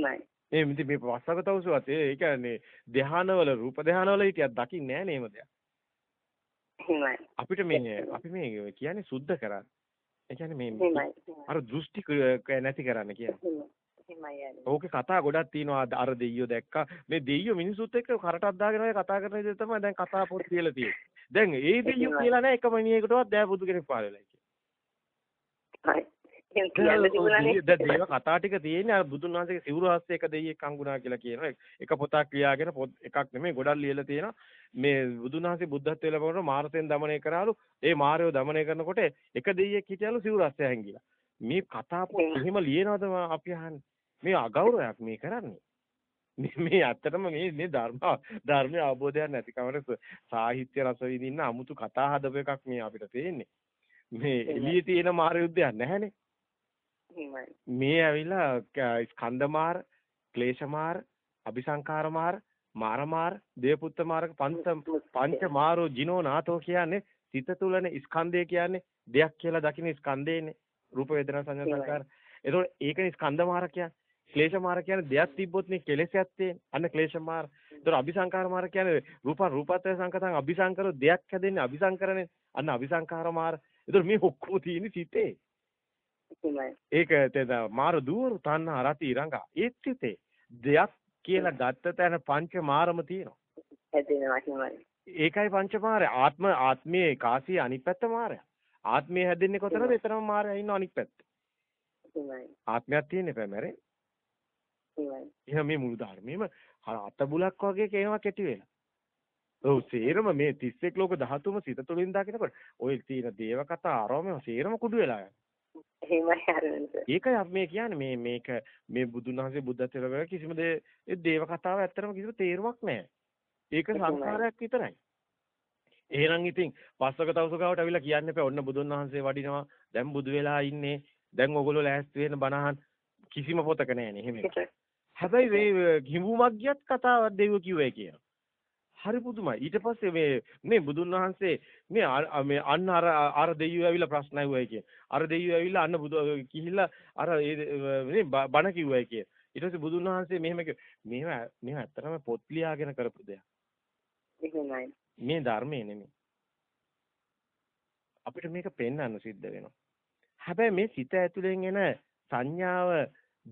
එහෙමයි. මේ ඉතින් මේ වස්සගතවසුවත් ඒ කියන්නේ ධානවල රූප ධානවල හිටියක් දකින්නේ නැහැ නේම දෙයක්. අපිට මේ අපි මේ කියන්නේ සුද්ධ කරන්න. ඒ කියන්නේ මේ. අර දෘෂ්ටි නැති කරන්න කියන්නේ. ඕකේ කතා ගොඩක් තියෙනවා අර දෙයියෝ දැක්කා මේ දෙයියෝ මිනිසුත් එක්ක කරටක් දාගෙන ඔය කතා කරන විදිහ තමයි දැන් කතා පොත් කියලා තියෙන්නේ. දැන් ඒ දෙයියෝ කියලා නැහැ එකම මිනිහෙකුටවත් දැන් බුදු කෙනෙක් පාර වෙලා එහෙනම් කියන්න තිබුණානේ. දැන් දේව කතා ටික තියෙන්නේ අර බුදුන් වහන්සේගේ සිවුරු හස්තේ එක දෙයියෙක් හංගුණා කියලා කියනවා. එක පොතක් ලියාගෙන පොත් එකක් නෙමෙයි ගොඩක් ලියලා තියෙනවා. මේ බුදුන් වහන්සේ බුද්ධත්වයට ලැබුණා මාරතෙන් දමනය කරාලු. ඒ මාරයව දමනය කරනකොට එක දෙයියෙක් හිටියලු සිවුරු හස්තේ හැංගිලා. මේ කතා පොත් එහෙම ලියනවද අපි අහන්නේ? මේ අගෞරවයක් මේ කරන්නේ. මේ ඇත්තටම මේ මේ ධර්ම ධර්මයේ අවබෝධයක් නැතිකමට සාහිත්‍ය රස විඳින්න 아무තු කතා හදපු එකක් මේ අපිට පේන්නේ. මේ එළියේ තියෙන මාර යුද්ධයක් නැහැනේ. මේ ඇවිල්ලා ස්කන්ධ මාර, ක්ලේශ මාර, අபிසංකාර මාර, මාර මාර, දේපුත්ත මාරක පංච පංච මාරෝ ජිනෝ නාතෝ කියන්නේ සිත තුලන ස්කන්ධය කියන්නේ දෙයක් කියලා දකින ස්කන්ධේනේ. රූප වේදනා සංඥා සංකාර. ඒතකොට ඒකනේ ස්කන්ධ මාර කියන්නේ. ක්ලේශ මාර කියන්නේ දෙයක් තිබ්බොත් නේ කෙලෙසයක් තියෙන්නේ. අන්න ක්ලේශ මාර. ඒතර අபிසංකාර මාර කියන්නේ රූප රූපත්‍ය සංකතං අபிසංකරෝ දෙයක් හැදෙන්නේ අபிසංකරනේ. අන්න අபிසංකාර මාර. ඒතර මේ ඔක්කොම තියෙන්නේ සිතේ. ඒක තේද මාර දුවරු තණ්හා රති ඊරංගා. ඒත් සිතේ දෙයක් කියලා ගත්ත තැන පංච මාරම තියෙනවා. ඒකයි පංච මාරය. ආත්ම ආත්මයේ කාසිය අනිත් පැත්ත මාරය. ආත්මය හැදෙන්නේ කොතනද? එතරම් මාරය ඉන්න අනිත් පැත්ත. ආත්මයක් තියෙන්නේ පැමරේ. එහෙනම් මේ මුළු ධර්මයේම අතබුලක් වගේ කේනවා කෙටි වෙලා. ඔව් සේරම මේ 31 ලෝක ධාතුම සිත තුළින් දකිනකොට ඔය තියෙන දේව කතා ආරෝමම සේරම කුඩු වෙලා යනවා. එහෙමයි හරියට. ඒකයි අපි මේ කියන්නේ මේ මේක මේ බුදුන් වහන්සේ බුද්ධත්වයට වල කිසිම දේ දේව කතාව ඇත්තටම කිසිම තේරුමක් නැහැ. ඒක සංස්කාරයක් විතරයි. එහෙනම් ඉතින් පස්සක තවුසකාවට අවිලා කියන්න එපා. ඔන්න බුදුන් වහන්සේ වඩිනවා. දැන් බුදු වෙලා ඉන්නේ. දැන් ඔයගොල්ලෝ ලෑස්ති වෙන බණහන් කිසිම පොතක නැහැ නේ. එහෙම. හැබැයි මේ හිඹුමක් ගියත් කතාවක් දෙවියෝ කිව්වේ කියනවා. හරි පුදුමයි. ඊට පස්සේ මේ මේ බුදුන් වහන්සේ මේ මේ අන්න අර අර දෙවියෝ ඇවිල්ලා ප්‍රශ්න අහුවයි කිය. අර දෙවියෝ ඇවිල්ලා අන්න බුදු කිහිල්ලා අර මේ බණ කිව්වයි කිය. ඊට පස්සේ බුදුන් වහන්සේ මෙහෙම මෙහෙම මෙහෙම ඇත්තටම පොත් ලියාගෙන කරපු දෙයක්. මේ ධර්මයේ නෙමෙයි. අපිට මේක පෙන්වන්න සිද්ධ වෙනවා. හැබැයි මේ සිත ඇතුලෙන් එන සංඥාව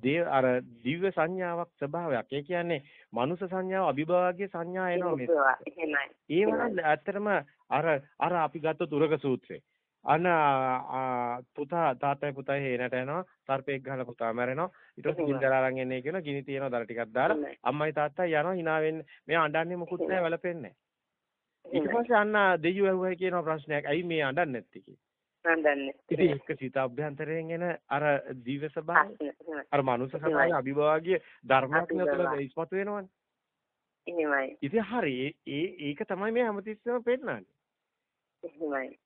දේව අර දිව්‍ය සංඥාවක් ස්වභාවයක්. ඒ කියන්නේ මනුෂ සංඥාව අභිභාගයේ සංඥා එනවා මේ. ඒ වගේ ඇත්තටම අර අර අපි ගත්ත තුරක සූත්‍රේ. අන පුතා තාත්තයි පුතයි හේනට යනවා සර්පෙක් ගහලා පුතා මැරෙනවා. ඊට පස්සේ ගිනි දරා අරන් එන්නේ කියලා ගිනි තියෙනවා දර ටිකක් දාලා. අම්මයි තාත්තයි යනවා hina වෙන්නේ. මේ අඬන්නේ මොකුත් නැහැ වැළපෙන්නේ ඊට පස්සේ අන්න දෙයියෝ ඇහුවයි කියන ප්‍රශ්නයක්. ඇයි මේ අඬන්නේ නැත්තේ කියලා නන්දන්නේ. ඉතින් ඒක සිත අභ්‍යන්තරයෙන් එන අර දිව්‍ය ස්වභාවය අර මනුෂ්‍ය ස්වභාවය අභිභාගයේ ධර්මයක් නතර ඉස්මතු වෙනවනේ. එහෙමයි. ඉතින් හරි ඒ ඒක තමයි මේ හැමතිස්සෙම පෙන්නන්නේ. එහෙමයි.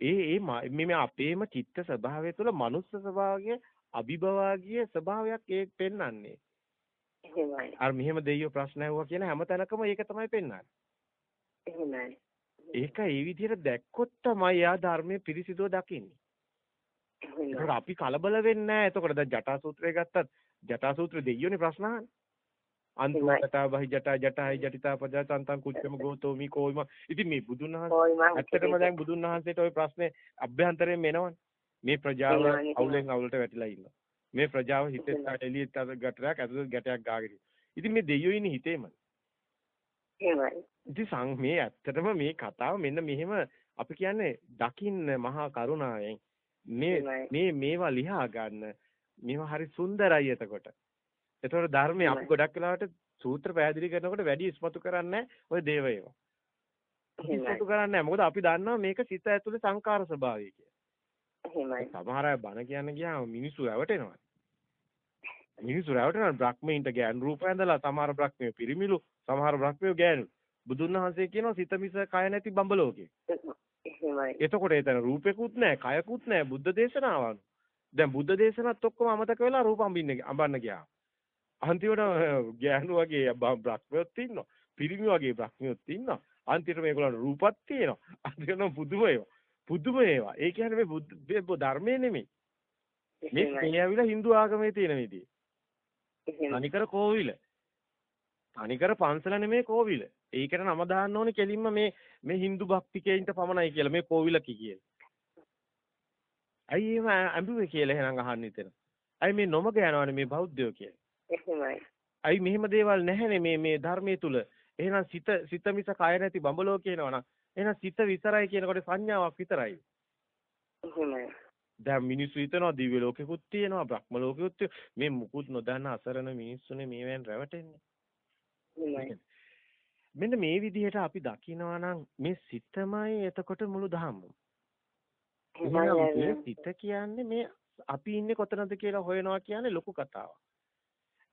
ඒ ඒ මේ අපේම චිත්ත ස්වභාවය තුළ මනුෂ්‍ය ස්වභාවයේ අභිභාගයේ ස්වභාවයක් ඒ පෙන්නන්නේ. එහෙමයි. අර මෙහෙම දෙයියෝ ප්‍රශ්න ඇහුවා කියන හැම තැනකම ඒක තමයි පෙන්නන්නේ. එහෙමයි. ඒක ඒ විදිහට දැක්කොත් තමයි යා ධර්මයේ පිරිසිදුව දකින්නේ. ඒකට අපි කලබල වෙන්නේ නැහැ. එතකොට දැන් ජටා සූත්‍රය ගත්තත් ජටා සූත්‍රය දෙයියෝනේ ප්‍රශ්න අහන්නේ. අන්තෝතතා බහි ජටා ජටායි ජටිතා පජාතන්තං කුච්චම ගෝතෝ මි කෝයිම. ඉතින් මේ බුදුන් වහන්සේ ඇත්තටම දැන් බුදුන් වහන්සේට ওই ප්‍රශ්නේ අභ්‍යන්තරයෙන් එනවනේ. මේ ප්‍රජාව අවුලෙන් අවුලට වැටිලා ඉන්නවා. මේ ප්‍රජාව හිතෙත් එළියට ගැටයක් ඇතුළත ගැටයක් ගාගෙන. ඉතින් මේ දෙයියෝ ඉන්නේ හිතේම. එහෙමයි. ඉතින් සං මේ ඇත්තටම මේ කතාව මෙන්න මෙහෙම අපි කියන්නේ දකින්න මහා කරුණාවෙන් මේ මේ මේවා ලියා ගන්න මේවා හරි සුන්දරයි එතකොට. එතකොට ධර්මයේ අපි ගොඩක් වෙලාවට සූත්‍ර පැහැදිලි කරනකොට වැඩි ඉස්මතු කරන්නේ ওই දේව ඒවා. ඉස්මතු කරන්නේ මොකද අපි දන්නවා මේක සිත ඇතුලේ සංකාර ස්වභාවය කියලා. සමහර අය බණ කියන්න ගියාම මිනිස්සු රැවටෙනවා. මිනිස්සු රැවටෙනවා බ්‍රහ්මීන්ට ගෑන් රූප ඇඳලා සමහර බ්‍රහ්මයෝ පිරිමිලු සමහර බ්‍රහ්මයෝ ගෑනු. බුදුන් වහන්සේ කියනවා සිත මිස කය නැති බඹලෝකේ. එහෙමයි. එතකොට එතන රූපෙකුත් නැහැ, කයකුත් නැහැ, බුද්ධ දේශනාවන. දැන් බුද්ධ දේශනත් ඔක්කොම අමතක වෙලා රූප අඹින්න අඹන්න ගියා. අන්තිමට ගෑනු වගේ බ්‍රහ්මයෝත් ඉන්නවා. පිරිමි වගේ බ්‍රහ්මයෝත් ඉන්නවා. අන්තිමට මේගොල්ලන් රූපත් තියෙනවා. අන්තිමට පුදුම ඒවා. පුදුම ඒවා. ඒ කියන්නේ මේ බුද්ධ ධර්මයේ නෙමෙයි. මේ මේ ඇවිල්ලා Hindu ආගමේ තියෙන විදිය. තනිකර කෝවිල. තනිකර පන්සල නෙමේ කෝවිල. ඒකට නම දාන්න ඕනේ කෙලින්ම මේ මේ Hindu භක්තිකයින්ට පමණයි කියලා මේ කෝවිල කියේ. ඇයි එහෙම අඹුවේ කියලා එහෙනම් අහන්න ඉතින්. ඇයි මේ නොමග යනවනේ මේ බෞද්ධයෝ කියලා. එහෙමයි. ඇයි මෙහෙම දේවල් නැහැනේ මේ මේ ධර්මයේ තුල. එහෙනම් සිත සිත මිස කය නැති බඹලෝ කියනවනම් එහෙනම් සිත විතරයි කියනකොට සංඥාවක් විතරයි. එහෙමයි. දැන් මිනිස්සු හිතනවා දිව්‍ය ලෝකෙකුත් තියෙනවා බ්‍රහ්ම ලෝකෙකුත් මේ මුකුත් නොදන්න අසරණ මිනිස්සුනේ මේවෙන් රැවටෙන්නේ. මෙන්න මේ විදිහට අපි දකිනවා නම් මේ සිතමයි එතකොට මුළු. එහෙනම් මේ සිත කියන්නේ මේ අපි ඉන්නේ කොතනද කියලා හොයනවා කියන්නේ ලොකු කතාවක්.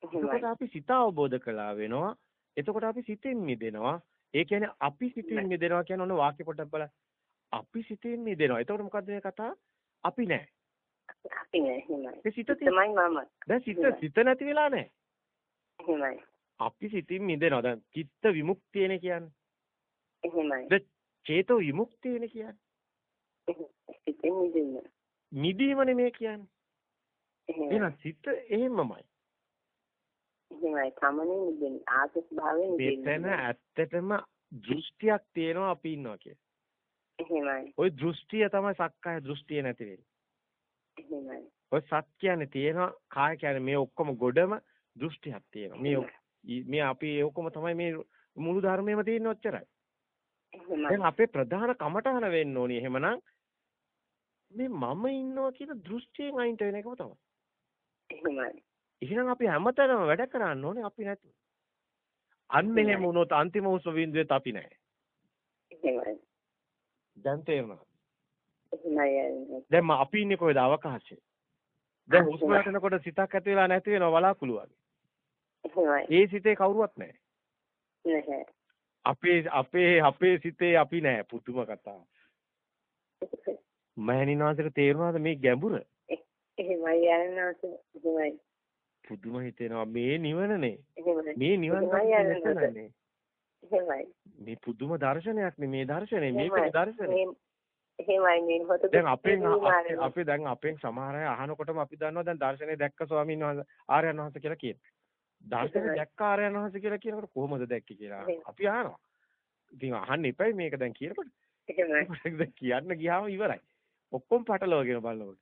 එතකොට අපි සිත අවබෝධ කළා වෙනවා. එතකොට අපි සිතෙන් මිදෙනවා. ඒ කියන්නේ අපි සිතින් මිදෙනවා කියන ඔන්න වාක්‍ය පොඩ්ඩක් බලන්න. අපි සිතින් මිදෙනවා. එතකොට මොකද්ද මේ කතාව? අපි නෑ. අපි නෑ එහෙමයි. ඒ සිත තමයි මම. දැන් සිත සිත නැති වෙලා නෑ. එහෙමයි. අපි සිතින් මිදෙනවා. දැන් චිත්ත විමුක්තියනේ කියන්නේ. එහෙමයි. දැන් චේතෝ විමුක්තියනේ කියන්නේ. මිදෙන්න. මිදීමනේ මේ කියන්නේ. එහෙනම් සිත එහෙමමයි. එහෙමයි. තමනේ මිදෙන්න. ආත්ම ස්වභාවයෙන් මෙතන ඇත්තටම දෘෂ්ටියක් තියෙනවා අපි ඉන්නවා කියලා. එහෙමයි. ওই දෘෂ්ටිය තමයි සක්කාය දෘෂ්ටිය නැති වෙන්නේ. එහෙමයි. ඔය සත් කියන්නේ තියෙනවා කාය කියන්නේ මේ ඔක්කොම ගොඩම දෘෂ්ටියක් තියෙනවා. මේ මේ අපි ඔක්කොම තමයි මේ මුළු ධර්මයේම තියෙන ඔච්චරයි. දැන් අපේ ප්‍රධාන කමටහන වෙන්න ඕනි එහෙමනම් මේ මම ඉන්නවා කියන දෘෂ්ටියෙන් අයින්ට වෙන එකම තමයි. එහෙමයි. එහෙනම් අපි හැමතැනම වැඩ කරන්න ඕනේ අපි නැතුව. අන්න එහෙම වුණොත් අන්තිම උස්ම බිඳුවෙත් අපි නැහැ. එහෙමයි. දැන් තේරෙනවා. එහෙමයි. දැන් අපි ඉන්නේ කොහෙද අවකාශයේ. දැන් හුස්ම ගන්නකොට සිතක් ඇති වෙලා නැති වෙනවා බලාකුළු වගේ. ඒ සිතේ කවුරුවත් නැහැ. අපේ අපේ අපේ සිතේ අපි නැහැ පුදුම කතාව. මෑණින් වහන්සේට තේරුණාද මේ ගැඹුර? එහෙමයි යනවාස. එහෙමයි. පුදුම හිතෙනවා මේ නිවනනේ. මේ නිවන්. නැතනනේ. එහෙමයි. මේ පුදුම දර්ශනයක් නේ මේ දර්ශනේ මේකේ. දර්ශනේ. එහෙමයි මේ මොහොතේ දැන් අපෙන්. අපේ- දැන් අපෙන් සමහර අය අහනකොටම අපි දන්නවා දැන් දර්ශනේ දැක්ක ස්වාමීන් වහන්සේ ආර්යයන් වහන්සේ කියලා කියනවා. දර්ශනේ එහෙමයි. දැක්ක ආර්යයන් වහන්සේ කියලා කියනකොට කොහොමද දැක්කේ කියලා. අපි අහනවා. ඉතින් අහන්න එපයි මේක දැන් කියනකොට. දැන් කියන්න ගියාම ඉවරයි. ඔක්කොම පටලවගෙන බලනකොට.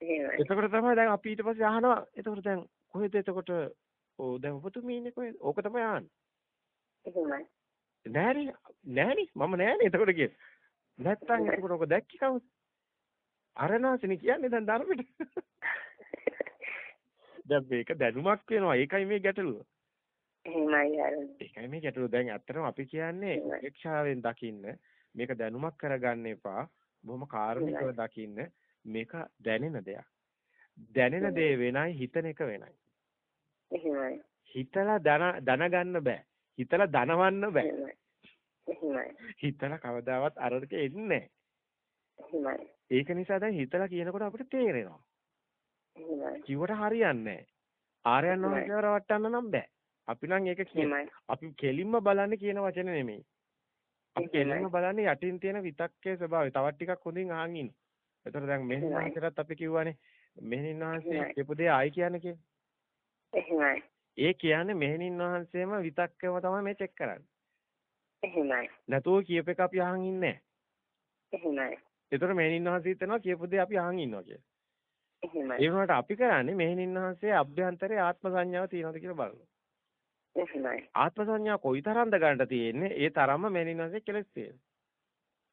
එතකොට තමයි දැන් අපි ඊට පස්සේ අහනවා. එතකොට දැන් කොහෙද එතකොට ඕ දැන් ඔබතුමී ඉන්නේ කොහෙද? ඕක තමයි අහන්නේ. එහෙමයි. නෑනේ නෑනේ මම නෑනේ එතකොට කියේ. නැත්තම් එතකොට ඔක දැක්කේ කවුද? අරනාසනේ කියන්නේ දැන් ධර්මෙට. දැන් මේක දැනුමක් වෙනවා. ඒකයි මේ ගැටලුව. එහෙමයි අර. ඒකයි මේ ගැටලුව. දැන් ඇත්තටම අපි කියන්නේ උපේක්ෂාවෙන් දකින්න මේක දැනුමක් කරගන්න එපා. බොහොම කාර්මිකව දකින්න මේක දැනෙන දෙයක්. දැනෙන දේ වෙනයි හිතන එක වෙනයි. එහෙමයි. හිතලා දන දැනගන්න බෑ. හිතලා දනවන්න බෑ. එහෙමයි. හිතලා කවදාවත් අරකට එන්නේ එහෙමයි. ඒක නිසා දැන් හිතලා කියනකොට අපිට තේරෙනවා. කිව්වට හරියන්නේ නැහැ. ආර්යයන් වහන්සේව රවට්ටන්න නම් බෑ. අපි නම් ඒක එහෙමයි. අපි කෙලින්ම බලන්නේ කියන වචන නෙමෙයි. අපි කෙලින්ම බලන්නේ යටින් තියෙන විතක්කේ ස්වභාවය. තවත් ටිකක් හොඳින් අහන් ඉන්න. ඒතර දැන් මෙහෙම වහන්සේටත් අපි කිව්වනේ මෙහෙණින් වහන්සේ කියපු දේ ආයි කියන්නේ කියලා. එහෙමයි. ඒ කියන්නේ මෙහෙණින් වහන්සේම විතක්කේම තමයි මේ චෙක් කරන්නේ. එහෙමයි. නැතුව කියප එක අපි අහන් ඉන්නේ නැහැ. එහෙමයි. ඒතර මෙහෙණින් වහන්සේ හිතනවා කියපු දේ අපි අහන් ඉන්නවා කියලා. එහෙමයි. ඒ වුණාට අපි කරන්නේ මෙහෙණින් වහන්සේ අභ්‍යන්තරයේ ආත්ම සංඥාව තියෙනවද කියලා බලනවා. එහෙමයි. ආත්ම සංඥා කොයිතරම්ද ගන්නට තියෙන්නේ ඒ තරම්ම මෙහෙණින් වහන්සේ කෙලස් තියෙනවා.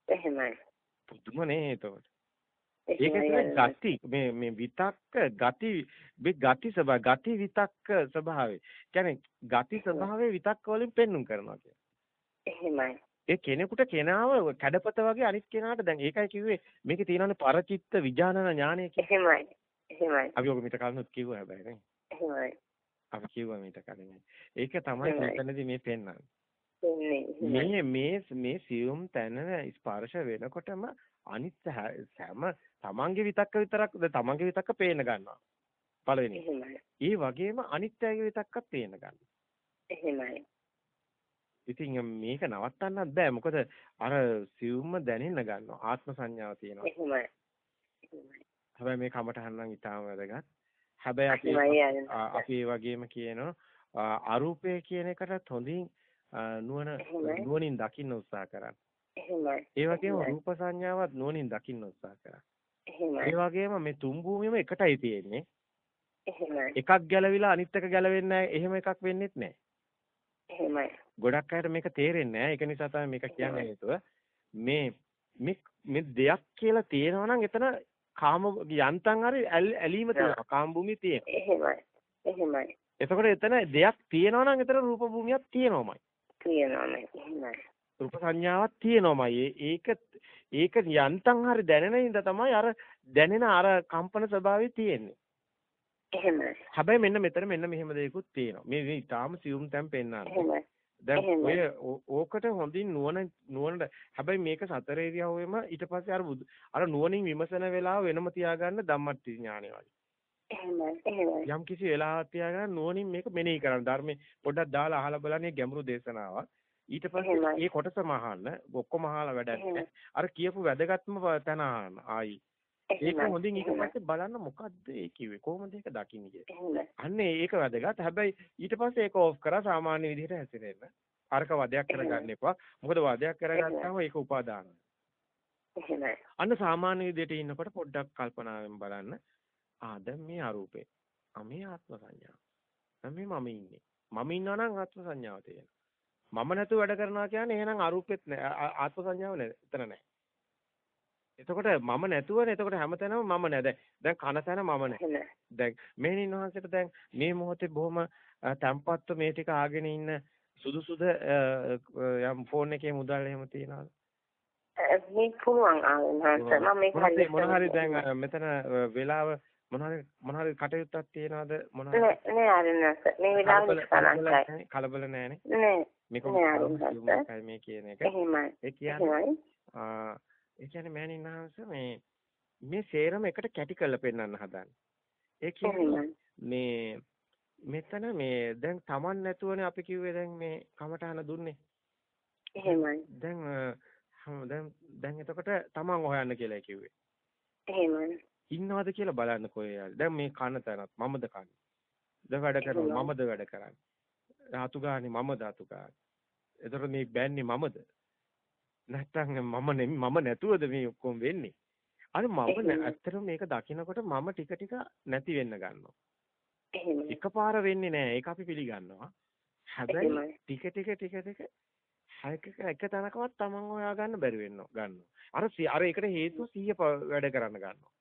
එහෙමයි. පුදුමනේ ඒතකොට. ඒක තමයි ගති මේ මේ විතක්ක ගති මේ ගති ස්වභාව ගති විතක්ක ස්වභාවය. කියන්නේ ගති ස්වභාවය විතක්ක වලින් පෙන්눔 කරනවා කියන්නේ. එහෙමයි. ඒ කෙනෙකුට කෙනාව කැඩපත වගේ අනිත් කෙනාට දැන් ඒකයි කිව්වේ මේකේ තියෙනවනේ පරචිත්ත විඥානන ඥානය කියලා. එහෙමයි. එහෙමයි. අපි ඔක මිට කලිනුත් කිව්වා හැබැයි නේ. එහෙමයි. අපි කිව්වා මිට කලින්. ඒක තමයි මෙතනදී මේ පෙන්වන්නේ. මේ මේ මේ සියුම් තැන ස්පර්ශ වෙනකොටම අනිත් හැම තමන්ගේ විතක්ක විතරක් තමන්ගේ විතක්ක පේන්න ගන්නවා. පළවෙනි. ඒ වගේම අනිත්‍යයේ විතක්කත් පේන්න ගන්නවා. එහෙමයි. ඉතින් මේක නවත්තන්නත් බෑ. මොකද අර සියුම්ම දැනෙන්න ගන්නවා. ආත්ම සංඥාව තියෙනවා. එහෙමයි. හැබැයි මේ කමටහන් නම් ඊටාම වැදගත්. හැබැයි අපි අපි වගේම කියනවා අරූපය කියන එකටත් හොඳින් නුවණ. නුවණින් දකින්න උත්සාහ කරන්න. එහෙමයි. ඒ වගේම. රූප සංඥාවත් නුවණින් දකින්න උත්සාහ කරන්න. එහෙමයි. ඒ වගේම මේ තුන් භූමියම එකටයි තියෙන්නේ. එහෙමයි. එකක් ගැලවිලා අනිත් එක ගැලවෙන්නේ නැහැ. එහෙම එකක් වෙන්නෙත් නැහැ. එහෙමයි. ගොඩක් අයට මේක තේරෙන්නේ නැහැ. ඒක නිසා තමයි මේක කියන්නේ හේතුව. මේ මේ මේ දෙයක් කියලා තියෙනවා නම් එතන කාම යන්තම් හරි ඇල්- ඇලීම තියෙනවා. කාම භූමිය තියෙනවා. එහෙමයි. එහෙමයි. එතකොට එතන දෙයක් තියෙනවා නම් එතන රූප භූමියක් තියෙනවමයි. කියනවානේ. එහෙමයි. රූප සංඥාවක් තියෙනවමයි. ඒක ඒක යන්තම් හරි දැනෙන ඉඳ තමයි අර දැනෙන අර කම්පන ස්වභාවය තියෙන්නේ. එහෙමයි. හැබැයි මෙන්න මෙතන මෙන්න මෙහෙම දෙයක්ත් තියෙනවා. මේ මේ ඊටාම සියුම් තැන් පෙන්නන්නේ. එහෙමයි. දැන්. ඔය ඕකට හොඳින් නුවණ නුවණට හැබැයි මේක සතර ඉරියව්වෙම ඊට පස්සේ අර බුදු- අර නුවණින් විමසන වෙලාව වෙනම තියාගන්න ධම්මට්ටි ඥානෙ වගේ. යම් කිසි වෙලාවක් තියාගන්න නුවණින් මේක මෙනෙහි කරන්න. ධර්මයේ පොඩ්ඩක් දාලා අහලා බලන්නේ ගැඹුරු දේශනාවක්. ඊට පස්සේ. මේ කොටසම අහන්න ඔක්කොම අහලා වැඩක්. අර කියපු වැදගත්ම තැන ආයි. ඒක. හොඳින් ඊට. පස්සේ බලන්න මොකද්ද ඒ කිව්වේ කොහොමද ඒක දකින්නේ කියලා. අන්න ඒක වැදගත්. හැබැයි ඊට පස්සේ ඒක ඕෆ් කරා සාමාන්‍ය විදිහට හැසිරෙන්න. අරක වදයක් කරගන්න එපා. මොකද වදයක් කරගත්තාම ඒක උපාදානයි. අන්න සාමාන්‍ය විදිහට ඉන්නකොට පොඩ්ඩක් කල්පනාවෙන් බලන්න. ආ දැන් මේ අරූපේ. ආ මේ ආත්ම. දැන් මේ මම ඉන්නේ. මම ඉන්නවා නම් ආත්ම සංඥාව තියෙනවා. මම නැතුව වැඩ කරනවා කියන්නේ එහෙනම් අරූපෙත් ආත්ම සංඥාව නෑ. එතන නෑ. එතකොට මම නැතුවනේ. එතකොට හැමතැනම මම නෑ. දැන් දැන් කන තැන මම නෑ. දැන් මෙහෙණින් වහන්සේට දැන් මේ මොහොතේ බොහොම තැම්පත්ව මේ ටික ආගෙන ඉන්න සුදුසුද යම් ෆෝන් එකේ මුදල් එහෙම තියනවද මේ පුළුවන් ආනන්ද. මම මේක මොන හරි දැන් මෙතන වෙලාව මොන හරි මොන හරි කටයුත්තක් තියනවද මොන හරි නෑ ආනන්ද. මේ වෙලාවේ. නැහැ, කලබල නැහැනේ නෑ. මේක මේ කියන එක එහෙමයි. ඒ කියන්නේ ඒ කියන්නේ මෑණින් වහන්සේ මේ මේ සේරම එකට කැටි කරලා පෙන්වන්න හදන්නේ ඒ කියන්නේ. මේ මෙතන මේ දැන් Taman නැතුවනේ අපි කිව්වේ දැන් මේ කමටහන දුන්නේ. එහෙමයි. දැන් දැන් දැන් එතකොට Taman හොයන්න කියලා කිව්වේ. එහෙමයි. ඉන්නවද කියලා බලන්න කොහේ. දැන් මේ කන තැනත් මමද කන්නේ. ද වැඩ කරනවා මමද වැඩ කරන්නේ. ධාතු ගානේ මම ධාතු ගානේ. එතකොට මේ බෑන්නේ මමද? නැත්තම් මම මම නැතුවද මේ ඔක්කොම වෙන්නේ? අර මම. ඇත්තටම මේක දකිනකොට මම ටික ටික නැති වෙන්න ගන්නවා. එකපාර වෙන්නේ නෑ. ඒක අපි පිළිගන්නවා. හැබැයි. ටික ටික ටික ටික එක තැනකවත් Taman හොයාගන්න බැරි වෙනවා ගන්නවා. අර අර ඒකට හේතුව සිහිය වැඩ කරන්න ගන්නවා.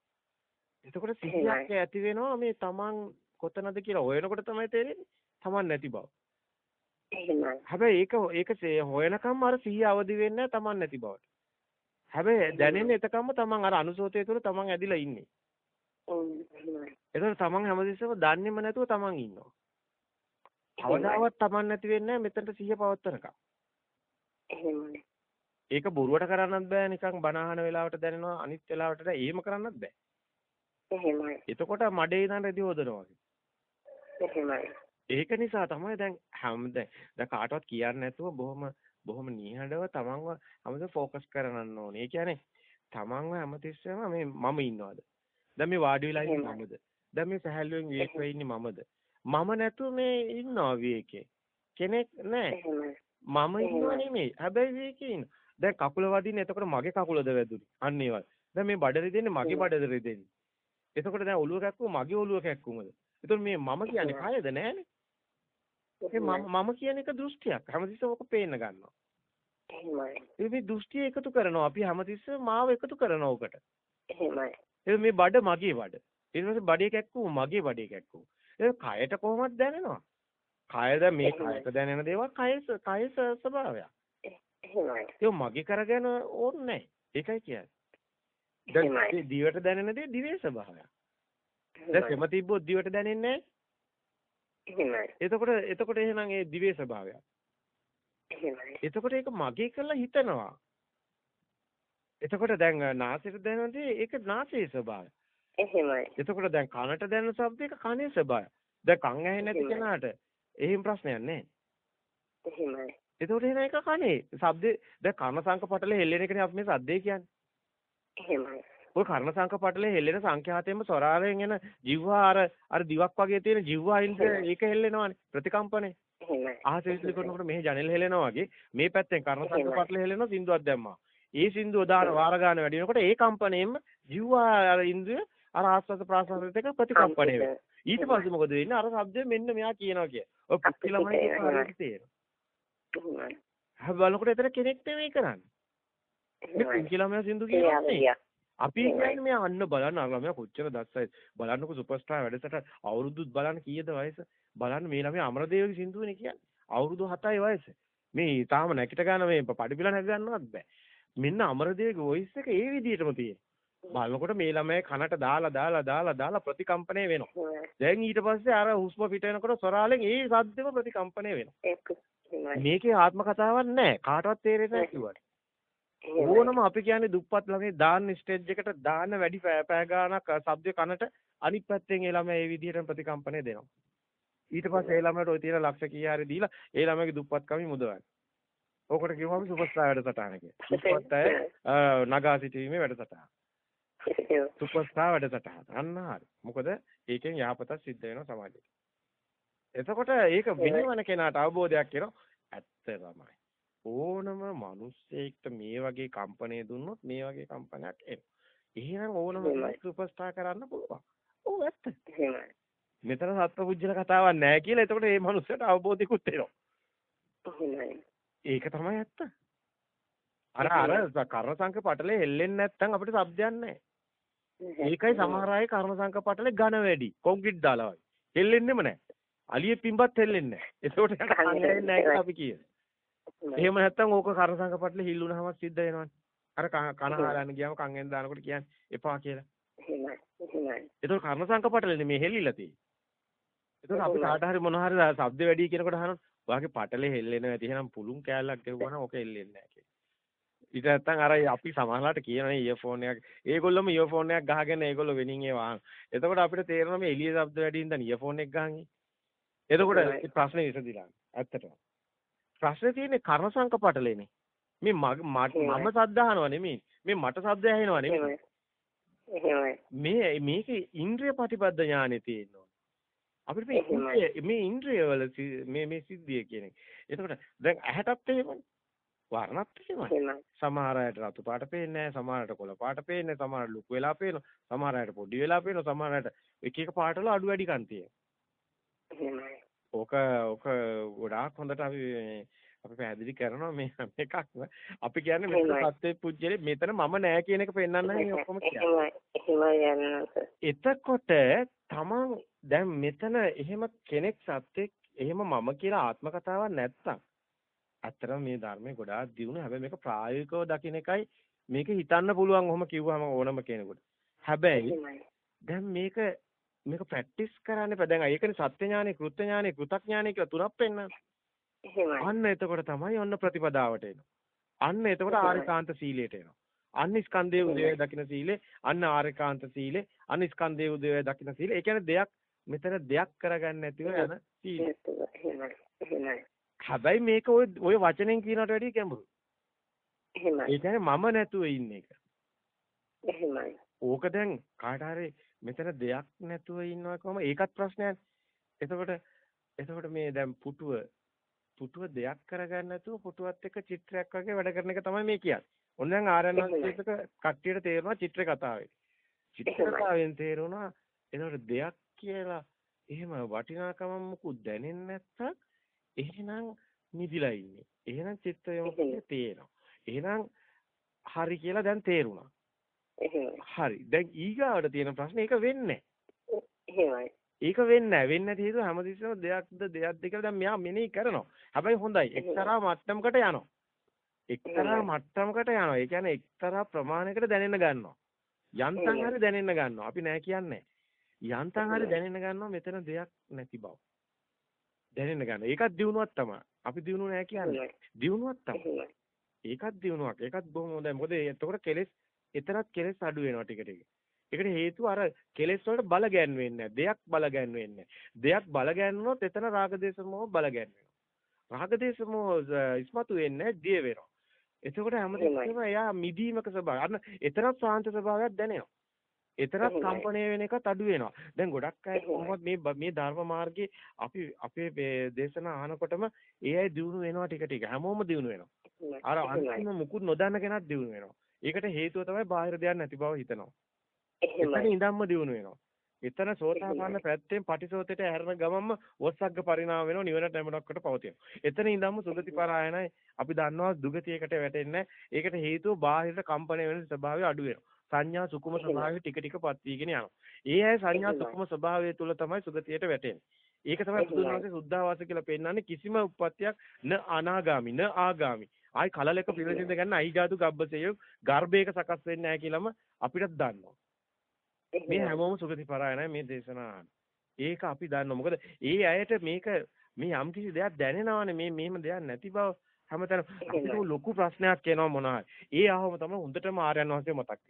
එතකොට සිහියක්. ඇති වෙනවා මේ Taman කොතනද කියලා හොයනකොට තමයි තේරෙන්නේ Taman නැති බව. එහෙමයි. හැබැයි ඒක ඒක හොයනකම් අර සිහිය අවදි වෙන්නේ Taman නැති බවට. හැබැයි දැනෙන්නේ එතකම්ම Taman අර අනුසෝතය තුළ Taman ඇදිලා ඉන්නේ. එතකොට Taman හැමදෙස්සම දන්නේම නැතුව Taman ඉන්නවා. කවදාවත් Taman නැති වෙන්නේ මෙතනට සිහිය පවත්වනකම්. එහෙමයි. ඒක බොරුවට කරන්නත් බෑ නිකන් බණ අහන වෙලාවට දැනෙනවා අනිත් වෙලාවට එහෙම කරන්නත් බෑ. එහෙමයි. එතකොට මඩේ ඉඳන් රෙදි හොදනවා වගේ. එහෙමයි. ඒක නිසා තමයි දැන් හැම දැන් කාටවත් කියන්නේ නැතුව බොහොම බොහොම නිහඬව තමන්ව හැමදේම ફોකස් කරගන්න ඕනේ. ඒ කියන්නේ තමන්ව හැමතිස්සෙම මේ මම ඉන්නවද? දැන් මේ වාඩි වෙලා ඉන්නේ මමද? දැන් මේ සහැල්ලුවෙන් විවේක වෙ ඉන්නේ මමද? මම නැතුව මේ ඉන්නවා විවේකේ. කෙනෙක් නැහැ. මම ඉන්නව නෙමෙයි. හැබැයි විවේකේ ඉන්න. දැන් කකුල වදින්න එතකොට මගේ කකුලද වැදුනේ. අන්න ඒවල. දැන් මේ බඩ රිදෙන්නේ මගේ බඩද රිදෙන්නේ. එතකොට දැන් ඔළුව කැක්කුව මගේ ඔළුව කැක්කුමද? එතකොට මේ මම කියන්නේ කායද නැහනේ. ඒ. මම කියන එක දෘෂ්ටියක්. හැමතිස්සෙම ඔක පේන්න ගන්නවා. එහෙමයි. ඒ මේ දෘෂ්ටිය එකතු කරනවා. අපි හැමතිස්සෙම මාව එකතු කරනවා ඔකට. එහෙමයි. ඒ මේ බඩ මගේ බඩ. ඊට පස්සේ බඩේ කැක්කුව මගේ බඩේ කැක්කුව. ඒක කයට කොහොමද දැනෙනවා? කය දැන් මේ. කයට දැනෙන දේවල් කය කය ස්වභාවයක්. එහෙමයි. ඒක මගේ කරගෙන ඕනේ නැහැ. ඒකයි කියන්නේ. දැන් දිවට දැනෙන දේ දිවේ ස්වභාවයක්. දැන්. සෙම තිබ්බොත් දිවට දැනෙන්නේ නැහැ. එහෙමයි. එතකොට එතකොට එහෙනම් ඒ දිවේ ස්වභාවයක්. එහෙමයි. එතකොට ඒක මගේ කියලා හිතනවා. එතකොට දැන් නාසයට දැනෙන දේ ඒක නාසයේ ස්වභාවය. එහෙමයි. එතකොට දැන් කනට දැනෙන ශබ්ද ඒක කනේ ස්වභාවය. දැන් කන් ඇහෙන්නේ නැති. කෙනාට එහෙම ප්‍රශ්නයක් නැහැ. එහෙමයි. එතකොට එහෙනම් ඒක කනේ. ශබ්දේ දැන් කන සංක පටලේ හෙල්ලෙන එකනේ අපි මේ සද්දේ කියන්නේ. එහෙමයි. ඔය කර්ණ සංකපටලේ හෙල්ලෙන සංඛ්‍යාතයෙන්ම සොරාරයෙන් එන ජීවහා අර අර දිවක් වගේ තියෙන ජීවහා ඉන්ද ඒක හෙල්ලෙනවානේ ප්‍රතිකම්පනේ. අහස විශ්ලි කරනකොට මෙහි ජනෙල් හෙලෙනවා වගේ මේ පැත්තෙන් කර්ණ සංකපටල හෙලෙනවා සින්දුවක් දැම්මා. ඒ සින්දුව දාන වාර ගන්න වැඩි වෙනකොට ඒ කම්පණයෙන්ම ජීවහා අර ඉන්ද්‍රිය අර ආස්වාද ප්‍රාසාසත් එක ප්‍රතිකම්පණය වෙනවා. ඊට පස්සේ මොකද වෙන්නේ? අර શબ્දය මෙන්න මෙයා කියනවා කිය. ඔය පුත්ති ළමයි කියනවා තේරෙනවා. බලනකොට එතන කෙනෙක් නෙවෙයි කරන්නේ. මේ. පුංචි ළමයා සින්දු. අවියා. අපි කියන්නේ මේ අන්න බලන්න අර ළමයා කොච්චර දස්සයි. බලන්නකො සුපර්ස්ටාර් වැඩසටහන අවුරුද්දුත් බලන්න කීයද වයස? බලන්න මේ ළමයා අමරදේවගේ සින්දුවනේ කියන්නේ. අවුරුදු 7යි වයස. මේ තාම නැකිට ගන්න මේ පඩිපිල නැග ගන්නවත් බෑ. මෙන්න අමරදේවගේ වොයිස් එක ඒ විදිහටම තියෙන. බලනකොට මේ ළමයා කනට දාලා දාලා දාලා දාලා ප්‍රතිකම්පණය වෙනවා. දැන් ඊට පස්සේ අර හුස්ම පිට වෙනකොට සොරාලෙන් ඒ සද්දෙම ප්‍රතිකම්පණය වෙනවා. මේකේ ආත්ම කතාවක් නැහැ. කාටවත් තේරෙන්නේ නැහැ කිව්වට. ඕනම අපි කියන්නේ දුප්පත් ළමයි දාන්න ස්ටේජ් එකට දාන්න වැඩි පෑ ගානක් ශබ්ද කනට අනිත් පැත්තෙන් ඒ ළමයා ඒ විදිහටම ප්‍රතිකම්පණය දෙනවා. ඊට පස්සේ ඒ ළමයාට ওই තියෙන ලක්ෂ කීය හරි දීලා ඒ ළමයාගේ දුප්පත්කම මුදවන්න. ඕකට කිව්වම සුපර්ස්ටාර් වැඩසටහන කියලා. දුප්පත් අය නගා සිටීමේ වැඩසටහන. සුපර්ස්ටාර් වැඩසටහන. අන්න හරි. මොකද ඒකෙන් යහපතක් සිද්ධ වෙනවා සමාජයට. එතකොට ඒක වෙනවන කෙනාට අවබෝධයක් එනවා ඇත්ත තමයි. ඕනම මිනිස්සෙක්ට මේ වගේ කම්පණය දුන්නොත් මේ වගේ කම්පනයක් එනවා. එහෙනම් ඕනම සුපර්ස්ටාර් කරන්න පුළුවන්. ඔව් ඇත්ත. මෙතන සත්පුජ්‍යල කතාවක් නැහැ කියලා එතකොට මේ මිනිස්සට අවබෝධිකුත් එනවා. ඒක තමයි ඇත්ත. අර අර කර්ණ සංක පටලේ හෙල්ලෙන්නේ නැත්නම් අපිට શબ્දයක් නැහැ. ඒකයි සමහර අය කර්ණ සංක පටලේ ඝන වැඩි. කොන්ක්‍රීට් දාලා වගේ. හෙල්ලෙන්නෙම නැහැ. අලියේ පිඹත් හෙල්ලෙන්නේ නැහැ. ඒකට යට කන්නේ නැහැ කියලා අපි කියනවා. එහෙම නැත්නම් ඕක කර්ණ සංක පටලේ හිල්ලුනහම සිද්ධ වෙනවනේ. අර කන හාලන්න ගියාම කන්ගෙන් දානකොට කියන්නේ එපා කියලා. එහෙමයි. එහෙමයි. ඒතකොට කර්ණ සංක පටලනේ මේ හෙල්ලිලා තියෙන්නේ. ඒතකොට අපි කාට හරි මොන හරි ශබ්ද වැඩි කියනකොට අහනවා ඔයාගේ පටලේ හෙල්ලෙනවා ඇති. එහෙනම් පුළුන් කෑල්ලක් ගෙවුවනම් ඕක හෙල්ලෙන්නේ නැහැ කියලා. ඊට නැත්තම් අර අපි සමහරලාට කියනනේ ඉයර්ෆෝන් එකක් ඒගොල්ලොම ඉයර්ෆෝන් එකක් ගහගෙන ඒගොල්ලෝ වෙනින් ඒ වහන. එතකොට අපිට තේරෙනවා මේ එළිය ශබ්ද වැඩි හින්දා ඉයර්ෆෝන් එක ගහන්නේ. එතකොට ප්‍රශ්නේ විසඳිලා. ඇත්තටම. ප්‍රශ්නේ තියෙන්නේ කර්ණ සංක පටලේනේ. මේ මම සද්ද අහනවා නෙමෙයි. මේ මට සද්ද ඇහෙනවා නෙමෙයි. මේ මේකේ ඉන්ද්‍රිය ප්‍රතිපද ඥානෙ තියෙනවා. අපිට මේ ඉන්ද්‍රිය මේ ඉන්ද්‍රිය වල මේ මේ සිද්ධිය කියන එක. එතකොට දැන් ඇහැටත් එහෙමනේ. වර්ණත් එහෙමයි. සමහර අයට රතු පාට පේන්නේ නැහැ, සමහර අයට කොළ පාට පේන්නේ, සමහර ලුක් වෙලා පේනවා, සමහර අයට පොඩි වෙලා පේනවා, සමහර අයට එක එක පාට වල අඩු වැඩි කන් තියෙනවා. ඕක ඕක ගොඩාක් හොඳට අපි අපි පැහැදිලි කරනවා මේ එකක් අපි කියන්නේ මෙතන සත්‍ය පුජ්‍යලේ මෙතන මම නෑ කියන එක පෙන්වන්නයි ඔක්කොම කියන්නේ. එතකොට තමන් දැන් මෙතන එහෙම කෙනෙක් සත්‍යෙක් එහෙම මම කියලා ආත්ම කතාවක් නැත්තම් ඇත්තටම මේ ධර්මයේ ගොඩාක් දියුණු හැබැයි මේක ප්‍රායෝගිකව දකින්න එකයි මේක හිතන්න පුළුවන් ඔහොම කිව්වම ඕනම කෙනෙකුට. හැබැයි දැන් මේක මේක ප්‍රැක්ටිස් කරන්න එපා. දැන් ඒකනේ සත්‍ය ඥානෙ, කෘත්‍ය ඥානෙ, කෘතඥානෙ කියලා තුනක් පෙන්නන. අන්න එතකොට තමයි ඔන්න ප්‍රතිපදාවට එනවා. අන්න එතකොට ආරිකාන්ත සීලයට එනවා. අන්න ස්කන්ධයේ උදේ දකින්න සීලේ, අන්න ආරිකාන්ත සීලේ, අන්න ස්කන්ධයේ උදේ දකින්න සීලේ. ඒ කියන්නේ දෙයක් මෙතන දෙයක් කරගන්න නැතිව යන සීලය. හැබැයි මේක ඔය ඔය වචනෙන් කියනට වැඩිය ගැඹුරුයි. එහෙමයි. ඒ කියන්නේ මම නැතුව ඉන්න එක. එහෙමයි. ඕක දැන් කාට හරි මෙතන දෙයක් නැතුව ඉන්නවා කොහම ඒකත් ප්‍රශ්නයක්. එතකොට එතකොට මේ දැන් පුටුව පුටුව දෙයක් කරගන්න නැතුව පුටුවත් එක්ක චිත්‍රයක් වගේ වැඩ කරන එක තමයි මේ කියන්නේ. ඔන්න දැන් ආරණ්‍යක කට්ටියට තේරෙනවා චිත්‍ර කතාවේ. චිත්‍ර කතාවෙන් තේරුණා එතකොට දෙයක් කියලා එහෙම වටිනාකමක් මුකුත් දැනෙන්නේ නැත්තම් එහෙනම් නිදිලා ඉන්නේ. එහෙනම් චිත්ත යොමුකේ තේනවා. එහෙනම් හරි කියලා දැන් තේරුණා. හරි. දැන් ඊගාවට තියෙන ප්‍රශ්නේ ඒක වෙන්නේ එහෙමයි. ඒක වෙන්නේ නැහැ. වෙන්නේ නැති හේතුව හැමතිස්සෙම දෙයක්ද දෙයක්ද කියලා දැන් මෙයා මෙනෙහි කරනවා. හැබැයි හොඳයි. එක්තරා මට්ටමකට යනවා. එක්තරා මට්ටමකට යනවා. ඒ කියන්නේ එක්තරා ප්‍රමාණයකට දැනෙන්න ගන්නවා. යන්තම් හරි දැනෙන්න ගන්නවා. අපි නෑ කියන්නේ. යන්තම් හරි දැනෙන්න ගන්නවා මෙතන දෙයක් නැති බව. දැනෙන්න ගන්න. ඒකත් දිනුවක් තමයි. අපි දිනු නෑ කියන්නේ. දිනුවක් තමයි. ඒකත් දිනුවක්. ඒකත් බොහොම හොඳයි. මොකද එතකොට කෙලෙස් එතරම් කෙලෙස් අඩු වෙනවා ටික ටික. ඒකට හේතුව අර කෙලෙස් වලට බල ගැන්වෙන්නේ දෙයක් බල ගැන්වෙන්නේ දෙයක් බල ගැන්වුනොත් එතන රාගදේශ මොහ බල ගැන්වෙනවා. රාගදේශ මොහ ඉස්මතු වෙන්නේ දිය වෙනවා. එතකොට හැමතිස්සෙම එයා මිදීමක ස්වභාවය. අන්න එතරම් සාන්ත ස්වභාවයක් දැනෙනවා. එතරම් කම්පණය වෙන එකත් අඩු වෙනවා. දැන් ගොඩක් අය කොහොමද මේ මේ ධර්ම මාර්ගයේ අපි අපේ දේශනා අහනකොටම ඒ අය දිනු වෙනවා ටික ටික. හැමෝම දිනු වෙනවා. අර අන්තිම මුකුත් නොදන්න කෙනත් දිනු වෙනවා. ඒකට හේතුව තමයි බාහිර දෙයක් නැති බව හිතනවා. එතන ඉඳන්ම දිනු වෙනවා. එතන සෝතාපන්න පැත්තෙන් පටිසෝතයට හැරෙන ගමන්ම වස්සග්ග පරිණාම වෙනවා නිවනට නැමනක්කට පවතිනවා. එතන ඉඳන්ම සුගති පරායනයි අපි දන්නවා දුගතියකට වැටෙන්නේ. ඒකට හේතුව බාහිර කම්පණය වෙන ස්වභාවය අඩු. සංඥා සුකුම ස්වභාවය ටික ටික පත් වීගෙන යනවා. ඒ අය සංඥා සුකුම ස්වභාවය තුල තමයි සුගතියට වැටෙන්නේ. ඒක තමයි බුදුන් වහන්සේ සුද්ධාවාස කියලා පෙන්නන්නේ කිසිම උප්පත්තියක් න අනාගාමි න ආගාමි. ආයි කලලක පිළිසින්ද ගන්න අයිජාතු ගබ්බසෙය ගර්භයක සකස් වෙන්නේ නැහැ කියලාම අපිටත් දන්නවා. මේ හැමෝම සුගති පරායනයි මේ දේශනා ඒක අපි දන්නවා. මොකද ඒ අයට මේක මේ යම් කිසි දෙයක් දැනෙනවානේ මේ මෙහෙම දෙයක් නැති බව හැමතැනම අපිට ලොකු ප්‍රශ්නයක් එනවා මොනවා. ඒ ආවම තමයි හොඳටම ආර්යයන් වහන්සේ මතක්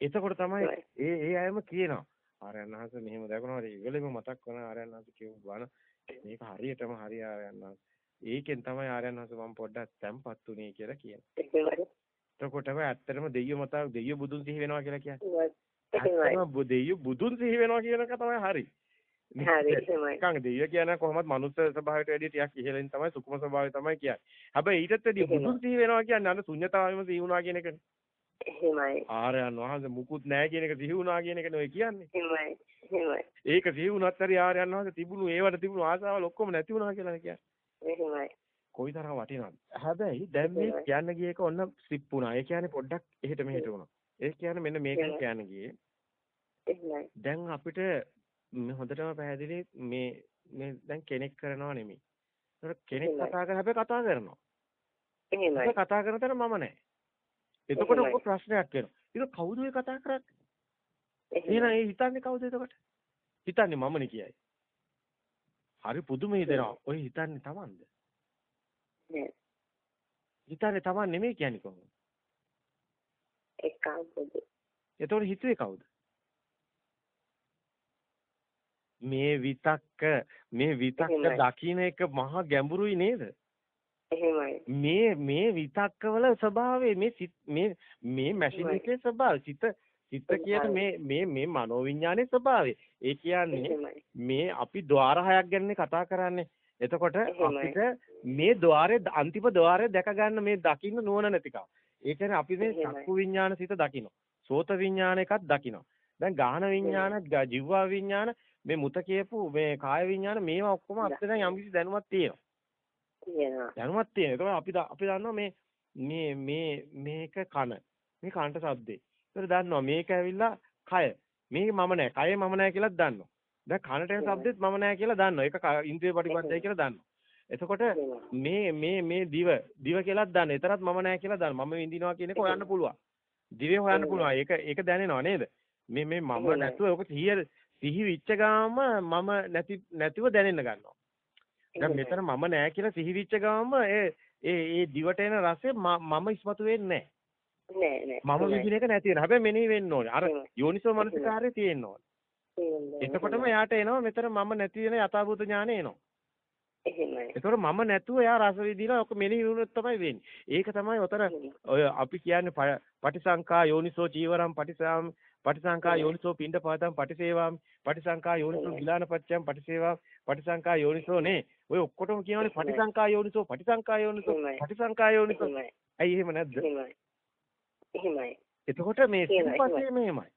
එතකොට තමයි ඒ ඒ අයම කියනවා. ආර්යයන් වහන්සේ මෙහෙම දැකුණා ඒගොල්ලෙම මතක් කරන ආර්යයන් වහන්සේ කියපු බණ මේක හරියටම හරි ආර්යයන් වහන්සේ. ඒකෙන් තමයි ආර්යයන් වහන්සේ මම පොඩ්ඩක් තැම්පත් උනේ කියලා කියන්නේ. එතකොටම ඇත්තටම දෙයියෝ මතක් දෙයියෝ බුදුන් සිහි වෙනවා කියලා කියන්නේ. ඇත්තම දෙයියෝ බුදුන් සිහි වෙනවා කියන එක තමයි හරි. හරි එහෙමයි. නිකන් දෙයියෝ කියන්නේ කොහොමද මනුස්ස ස්වභාවයට වැඩිය ටිකක් ඉහළින් තමයි සුකුම ස්වභාවය තමයි කියන්නේ. හැබැයි ඊටත් වැඩිය බුදුන් සිහි වෙනවා කියන්නේ අන්න ශුන්‍යතාවෙම සිහි වුණා කියන එකනේ. එහෙමයි. ආර්යයන් වහන්සේ මුකුත් නැහැ කියන එක සිහි වුණා කියන එකනේ ඔය කියන්නේ. එහෙමයි. එහෙමයි. ඒක සිහි වුණත් හරි ආර්යයන් වහන්සේ තිබුණු ඒවට තිබුණු ආසාවල් ඔක්කොම නැති වුණා කියලා කියන්නේ. එහෙමයි. කොයිතරම් වටිනවද? හැබැයි දැන් මේ කියන්න ගිය එක ඔන්න ස්ලිප් වුණා. ඒ කියන්නේ පොඩ්ඩක් එහෙට මෙහෙට වුණා. ඒ කියන්නේ මෙන්න මේක කියන්න ගියේ. එහෙමයි. දැන් අපිට හොඳටම පැහැදිලි මේ මේ දැන් කෙනෙක් කරනවා නෙමෙයි. ඒතර කෙනෙක් කතා කර හැබැයි කතා කරනවා. එහෙමයි. කතා කරන තැන මම නැහැ. එතකොට ඔක ප්‍රශ්නයක් වෙනවා. ඒක කවුද කතා කරන්නේ? එහෙනම් ඒ හිතන්නේ කවුද එතකොට? හිතන්නේ මමනේ කියයි. හරි පුදුම හිතෙනවා. ඔය හිතන්නේ Tamanද? නෑ. හිතන්නේ Taman නෙමෙයි කියන්නේ කොහොමද? ඒකාන්තද. එතකොට හිතුවේ කවුද? මේ විතක්ක මේ විතක්ක දකින්න එක මහා ගැඹුරුයි නේද? එහෙමයි. මේ මේ විතක්කවල ස්වභාවය මේ මේ මේ මැෂින් එකේ ස්වභාවය සිත සිත කියන මේ මේ මේ මනෝවිඤ්ඤාණයේ ස්වභාවය. ඒ කියන්නේ මේ අපි ద్వාර හයක් ගැන කතා කරන්නේ. එතකොට අපිට මේ ద్వාරේ අන්තිම ద్వාරේ දැක ගන්න මේ දකින්න නුවණ නැතිකම. ඒ කියන්නේ අපි මේ චක්කු විඤ්ඤාණ සිත දකිනවා. සෝත විඤ්ඤාණ එකක් දකිනවා. දැන් ගාහන විඤ්ඤාණ, ජීවා විඤ්ඤාණ, මේ මුත කියපු මේ කාය විඤ්ඤාණ මේවා ඔක්කොම අපිට දැන් යම්කිසි දැනුමක් තියෙනවා. තියෙනවා. දැනුමක් තියෙනවා. ඒක අපි අපි දන්නවා මේ මේ මේ මේක කන. මේ කනට ශබ්දේ. ඒතර දන්නවා මේක ඇවිල්ලා කය. මේක මම නෑ. කය මම නෑ කියලාත් දන්නවා. දැන් කනට එන ශබ්දෙත් මම නෑ කියලා දන්නවා. ඒක ඉන්ද්‍රිය පරිපත්තයි කියලා දන්නවා. එතකොට මේ මේ මේ දිව දිව කියලාත් දන්න. එතරම් මම නෑ කියලා දන්න. මම විඳිනවා කියන එක හොයන්න පුළුවන්. දිවේ හොයන්න පුළුවන්. ඒක ඒක දැනෙනවා නේද? මේ මේ මම නැතුව ඔක සිහිය සිහි විච්ච ගාම මම නැති නැතිව දැනෙන්න ගන්නවා. දැන් මෙතන මම නෑ කියලා සිහි විච්ච ගාම ඒ ඒ ඒ දිවට එන රසය මම ඉස්මතු වෙන්නේ නෑ. නෑ නෑ. මම විඳින එක නැති වෙනවා. හැබැයි මෙනෙහි වෙන්න ඕනේ. අර යෝනිසෝ මනසිකාරය තියෙන්න ඕනේ. එතකොටම යාට එනවා මෙතන මම නැති වෙන යථාභූත ඥානෙ එනවා. එහෙමයි. ඒතකොට මම නැතුව එයා රස විඳිනවා ඔක මෙනෙහි වුණොත් තමයි වෙන්නේ. ඒක තමයි උතර ඔය අපි කියන්නේ පටිසංකා යෝනිසෝ චීවරම් පටිසම් පටිසංකා යෝනිසෝ පින්ඩ පාතම් පටිසේවාම් පටිසංකා යෝනිසෝ ගිලානපච්චම් පටිසේවා පටිසංකා යෝනිසෝ නේ. ඔය ඔක්කොටම කියනවානේ පටිසංකා යෝනිසෝ පටිසංකා යෝනිසෝ පටිසංකා යෝනිසෝ. ඇයි එහෙම නැද්ද? එහෙමයි. එතකොට මේ සිල්පස්සේ මෙහෙමයි.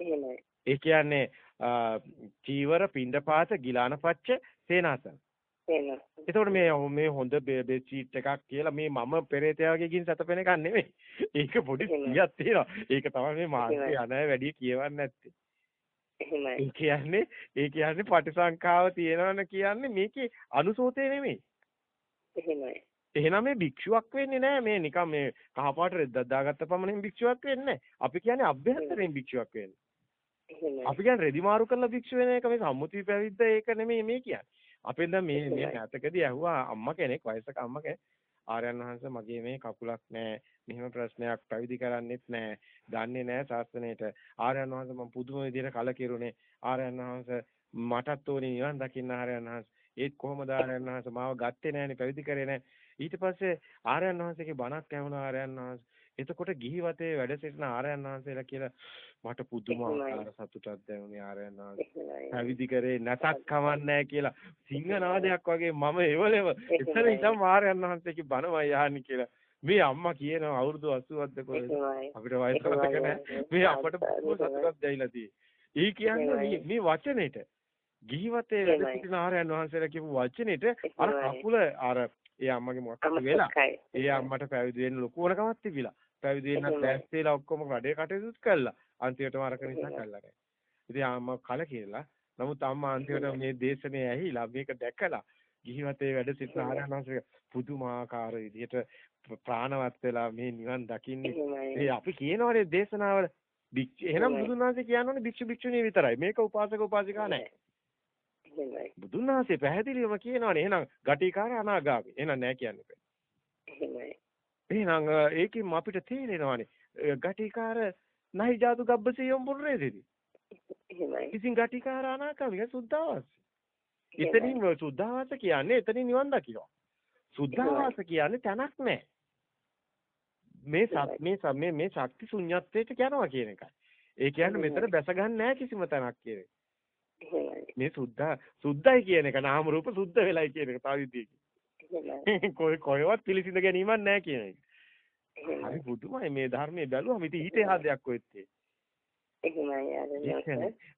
එහෙමයි. ඒ කියන්නේ චීවර පින්ඩපාත ගිලානපච්ච සේනාසන. එතකොට මේ මේ හොඳ බෙඩ්ෂීට් එකක් කියලා මේ මම පෙරේතයාගෙකින් සැතපෙන එකක් නෙමෙයි. ඒක පොඩි සියක් තියෙනවා. ඒක තමයි මේ මානසික අනය වැඩි කියවන්නේ නැත්තේ. එහෙමයි. ඒ කියන්නේ ඒ කියන්නේ පටිසංඛාව තියෙනවන කියන්නේ මේකේ අනුසෝතේ නෙමෙයි. එහෙමයි. එහෙනම් මේ භික්ෂුවක් වෙන්නේ නැහැ මේ නිකන් මේ කහපාට රෙද්දක් දාගත්ත පමණින් භික්ෂුවක් වෙන්නේ නැහැ. අපි කියන්නේ අභ්‍යන්තරයෙන් භික්ෂුවක් වෙන්නේ. අපි කියන්නේ රෙදි මාරු කරලා භික්ෂු වෙන එක මේ සම්මුති පැවිද්ද ඒක නෙමෙයි මේ කියන්නේ. අපෙන් දැන් මේ මේ නැතකදී ඇහුවා අම්මා කෙනෙක් වයසක අම්මා කෙනෙක් ආර්යයන් වහන්සේ මගේ මේ කකුලක් නැහැ. මෙහෙම ප්‍රශ්නයක් පැවිදි කරන්නෙත් නැහැ. දන්නේ නැහැ ශාස්ත්‍රණයට. ආර්යයන් වහන්සේ මම පුදුම විදිහට කලකිරුණේ. ආර්යයන් වහන්සේ මටත් ඕනේ නිවන් දකින්න ආර්යයන් වහන්සේ. ඒත් කොහොමද ආර්යයන් වහන්සේ මාව ගත්තේ නැහනේ පැවිදි කරේ නැහැ. ඊට පස්සේ ආර්යයන් වහන්සේගේ බණක් ඇහුණා ආර්යයන් වහන්සේ. එතකොට ගිහි වතේ වැඩ සිටින ආර්යයන් වහන්සේලා කියලා මට පුදුමාකාර සතුටක් දැනුනේ ආර්යයන් වහන්සේ. පැවිදි කරේ නැතක් කවන්නේ කියලා සිංහනාදයක් වගේ මම එවලෙව එතන ඉඳන් ආර්යයන් වහන්සේගේ බණමයි යහන්නේ කියලා. මේ අම්මා කියනවා අවුරුදු 80ක්ද කොහෙද. අපිට වයස මතක නැහැ. මේ අපට පුදුම සතුටක් දැයිලා තියෙන්නේ. ඒ කියන්නේ මේ මේ වචනෙට ගිහිවතේ වැඩ සිටින ආර්යයන් වහන්සේලා කියපු වචනෙට අර කකුල අර ඒ අම්මගේ මොකක්ද වෙලා ඒ අම්මට පැවිදි වෙන්න ලොකු වරකමක් තිබිලා. පැවිදි වෙන්න දැස් වෙලා ඔක්කොම වැඩේ කටයුතුත් කළා. අන්තිමටම අරක නිසා කළා නැහැ. ඉතින් අම්මා කලකිරලා. නමුත් අම්මා අන්තිමට මේ දේශනේ ඇහිලා මේක දැකලා ගිහිවතේ වැඩ සිටින ආර්යයන් වහන්සේ පුදුමාකාර විදිහට ප්‍රාණවත් වෙලා මේ නිවන් දකින්නේ. ඒ අපි කියනවානේ දේශනාවල එහෙනම් බුදුන් වහන්සේ කියනෝනේ භික්ෂු භික්ෂුණී විතරයි. මේක උපාසක උපාසිකා නැහැ. බුදුන් වහන්සේ පැහැදිලිවම කියනවානේ එහෙනම් ගටිකාර අනාගාමී. එහෙනම් නැහැ කියන්නේ. එහෙමයි. එහෙනම් ඒකෙන් අපිට තේරෙනවානේ ගටිකාර නහි ජාතු ගබ්බසියම් පුරේදී. එහෙමයි. ඉතින් ගටිකාර අනාගාමී සුද්ධාවාස. එතනින් සුද්ධාවාස කියන්නේ එතනින් නිවන් දකිනවා. සුද්ධාවාස කියන්නේ තැනක් නැහැ. මේ සත් මේ මේ මේ ශක්ති ශුන්‍යත්වයට යනවා කියන එකයි. ඒ කියන්නේ මෙතන බැස ගන්න නැහැ කිසිම තැනක් කියන එක. මේ සුද්ධ සුද්ධයි කියන එක නාම රූප සුද්ධ වෙලයි කියන එක තව විදියකින්. කොයි කොයවත් පිළිසිඳ ගැනීමක් නැහැ කියන එක. හරි පුදුමයි මේ ධර්මයේ බැලුවම ඉතින් ඊට එහා දෙයක් වෙත්තේ.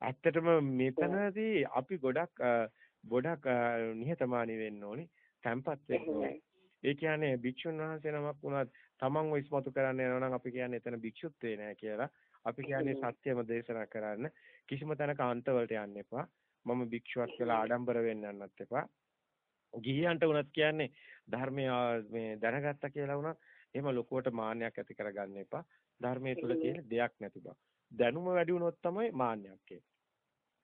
ඇත්තටම මෙතනදී අපි ගොඩක් ගොඩක් නිහතමානී වෙන්න ඕනේ. තැම්පත් වෙන්න ඕනේ. ඒ කියන්නේ භික්ෂුන් වහන්සේ නමක් වුණත් තමන්ව ඉස්මතු කරන්න යනවා නම් අපි කියන්නේ එතන භික්ෂුත්වේ නෑ කියලා. අපි කියන්නේ සත්‍යම දේශනා කරන්න. කිසිම තැනක අන්තවලට යන්න එපා. මම භික්ෂුවක් කියලා ආඩම්බර වෙන්න යන්නත් එපා. ගිහියන්ට උනත් කියන්නේ ධර්මය මේ දැනගත්තා කියලා වුණා එහෙම ලොකුවට මාන්නයක් ඇති කරගන්න එපා. ධර්මයේ තුල තියෙන දෙයක් නැති බව. දැනුම වැඩි වුණොත් තමයි මාන්නයක් එන්නේ.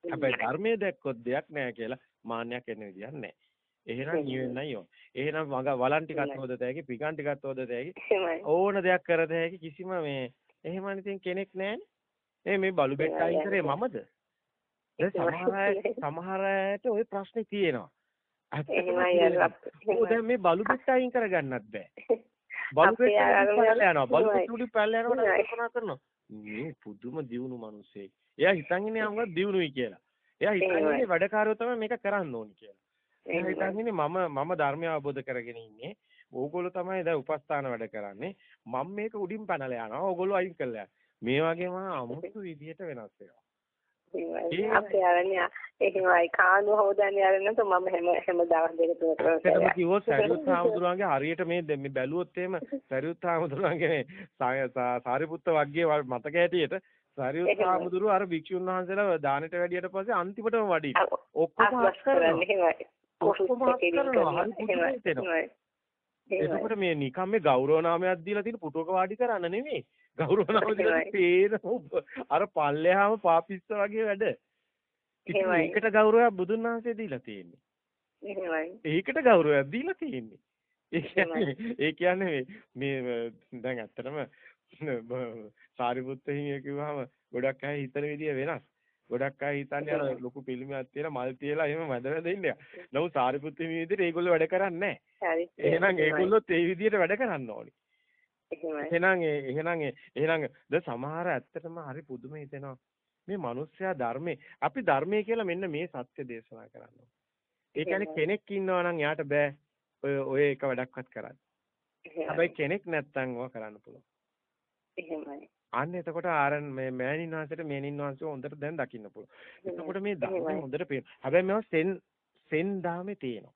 හැබැයි ධර්මයේ දැක්කොත් දෙයක් නැහැ කියලා මාන්නයක් එන්න විදියක් නැහැ. එහෙනම් නිවෙන්නයි ඕන. එහෙනම් මග වලන් ටිකක් හොදත හැකි, පිකන් ටිකක් හොදත හැකි. ඕන දෙයක් කරත හැකි කිසිම මේ එහෙම ඉතින් කෙනෙක් නැහැනේ. ඒ මේ බලු බෙට් අයින් කරේ මමද? සමහර අයට ওই ප්‍රශ්නේ තියෙනවා. ඇත්තටම දැන් මේ බලු බෙට් අයින් කරගන්නත් බෑ. බලු බෙට් පැල්ල යනවා. බලු උඩින් පැල්ල යනකොට කල්පනා කරනවා. මේ පුදුම දියුණු මිනිස්සෙක්. එයා හිතන් ඉන්නේ අම්මා දියුණුයි කියලා. එයා හිතන් ඉන්නේ වැඩකාරයෝ තමයි මේක කරන්න ඕනි කියලා. එයා හිතන් ඉන්නේ මම මම ධර්මය අවබෝධ කරගෙන ඉන්නේ. ඕගොල්ලෝ තමයි දැන් උපස්ථාන වැඩ කරන්නේ. මම මේක උඩින් පැනලා යනවා. ඕගොල්ලෝ අයින් කළා. මේ වගේම අමුතු විදියට වෙනස් වෙනවා. අපේ අරන්නේ එහෙමයි. කාණු හොදන්නේ අරන්න તો මම හැම හැම දවස් දෙක තුනක් කරලා කිව්වොත් සරියුත් හාමුදුරුවන්ගේ හරියට මේ මේ බැලුවොත් එහෙම සරියුත් හාමුදුරුවන්ගේ සාරිපුත්ත වග්ගයේ මතක හැටියට සරියුත් හාමුදුරුව අර භික්ෂුන් වහන්සේලා දානෙට වැඩියට පස්සේ අන්තිමටම වඩි ඔක්කොම හස් කරනවා ඔක්කොම හස් කරනවා එතකොට මේ නිකම් මේ ගෞරව නාමයක් දීලා තියෙන පුටුවක වාඩි කරන්න නෙමෙයි ගෞරව නාම දීලා තේන අර පල්ලෙහාම පාපිස්ස වගේ වැඩ. ඒකට ගෞරවයක් බුදුන් වහන්සේ දීලා තියෙන්නේ. ඒකට ගෞරවයක් දීලා තියෙන්නේ. ඒ කියන්නේ මේ දැන් ඇත්තටම සාරිපුත්ත හිමිය කිව්වහම ගොඩක් අය හිතන විදිය වෙනස්. ගොඩක් අය හිතන්නේ අර ලොකු පිළිමයක් තියලා මල් තියලා එහෙම මැද මැද ඉන්නේ. නමුත් සාරිපුත්ත හිමිය විදිහට ඒගොල්ලෝ වැඩ කරන්නේ නැහැ. එහෙනම් ඒගොල්ලොත් ඒ විදිහට වැඩ කරන්න ඕනේ. එහෙනම් එහෙනම් එහෙනම් ද සමහර ඇත්තටම හරි පුදුම හිතෙනවා. මේ මිනිස්සයා ධර්මේ අපි ධර්මයේ කියලා මෙන්න මේ සත්‍ය දේශනා කරනවා. ඒ කියන්නේ කෙනෙක් ඉන්නවා නම් එයාට බෑ ඔය ඔය එක වැඩක්වත් කරන්න. හැබැයි කෙනෙක් නැත්තම් ඕවා කරන්න පුළුවන්. එහෙමයි. අන්න එතකොට ආරන් මේ මෑණින් වහන්සේට මේනින් වහන්සේ හොඳට දැන් දකින්න පුළුවන්. එතකොට මේ ධර්මය හොඳට පේනවා. හැබැයි මේවා සෙන් සෙන් දහමේ තියෙනවා.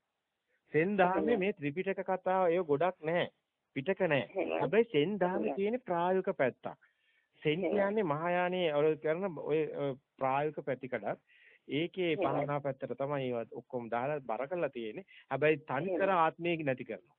සෙන් දහමේ මේ ත්‍රිපිටක කතාව ඒව ගොඩක් නැහැ. පිටක නැහැ. හැබැයි සෙන් දහමේ තියෙන ප්‍රායෝගික පැත්තක්. සෙන් කියන්නේ මහායානයේ ඔය කරන ඔය ප්‍රායෝගික පැතිකඩක්. ඒකේ භාවනා පැත්තට තමයි ඔක්කොම දාලා බර කරලා තියෙන්නේ. හැබැයි තනිකර ආත්මය නැති කරනවා.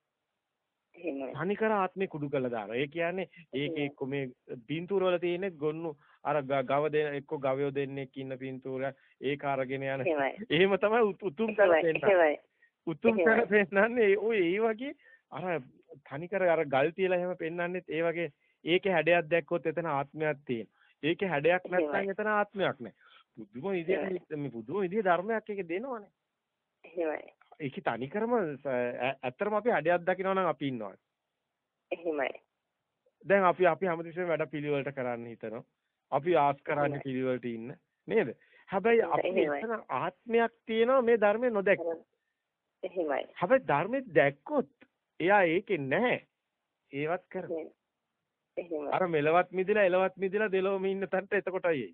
තනිකර ආත්මේ කුඩු කරලා දානවා. ඒ කියන්නේ ඒකේ එක්ක මේ පින්තූර වල තියෙන ගොන්නු අර ගව දෙන එක්ක ගවයෝ දෙන්නෙක් ඉන්න පින්තූර ඒක අරගෙන යන. එහෙම තමයි උතුම් කරලා දෙන්නේ. උතුම් කරලා පෙන්නන්නේ ඔය ඒ වගේ අර තනිකර අර ගල් තියලා එහෙම පෙන්වන්නෙත් ඒ වගේ ඒකේ හැඩයක් දැක්කොත් එතන ආත්මයක් තියෙනවා. ඒකේ හැඩයක් නැත්නම් එතන ආත්මයක් නැහැ. පුදුම විදියට මේ පුදුම විදිය ධර්මයක් එක දෙනවනේ. එහෙමයි. ඒක තනිකරම ඇත්තටම අපි අඩයක් දකිනවා නම් අපි ඉන්නවා. එහෙමයි. දැන් අපි අපි හැමතිස්සෙම වැඩ පිළිවෙලට කරන්න හිතනවා. අපි ආස් කරන්න පිළිවෙලට ඉන්න නේද? හැබැයි අපි එතන ආත්මයක් තියෙනවා මේ ධර්මයේ නොදැක්ක. එහෙමයි. හැබැයි ධර්මයේ දැක්කොත් එයා ඒකේ නැහැ. ඒවත් කරනවා. එහෙමයි. අර මෙලවත් මිදිලා එලවත් මිදිලා දෙලොවම ඉන්න තැනට එතකොටයි එයි.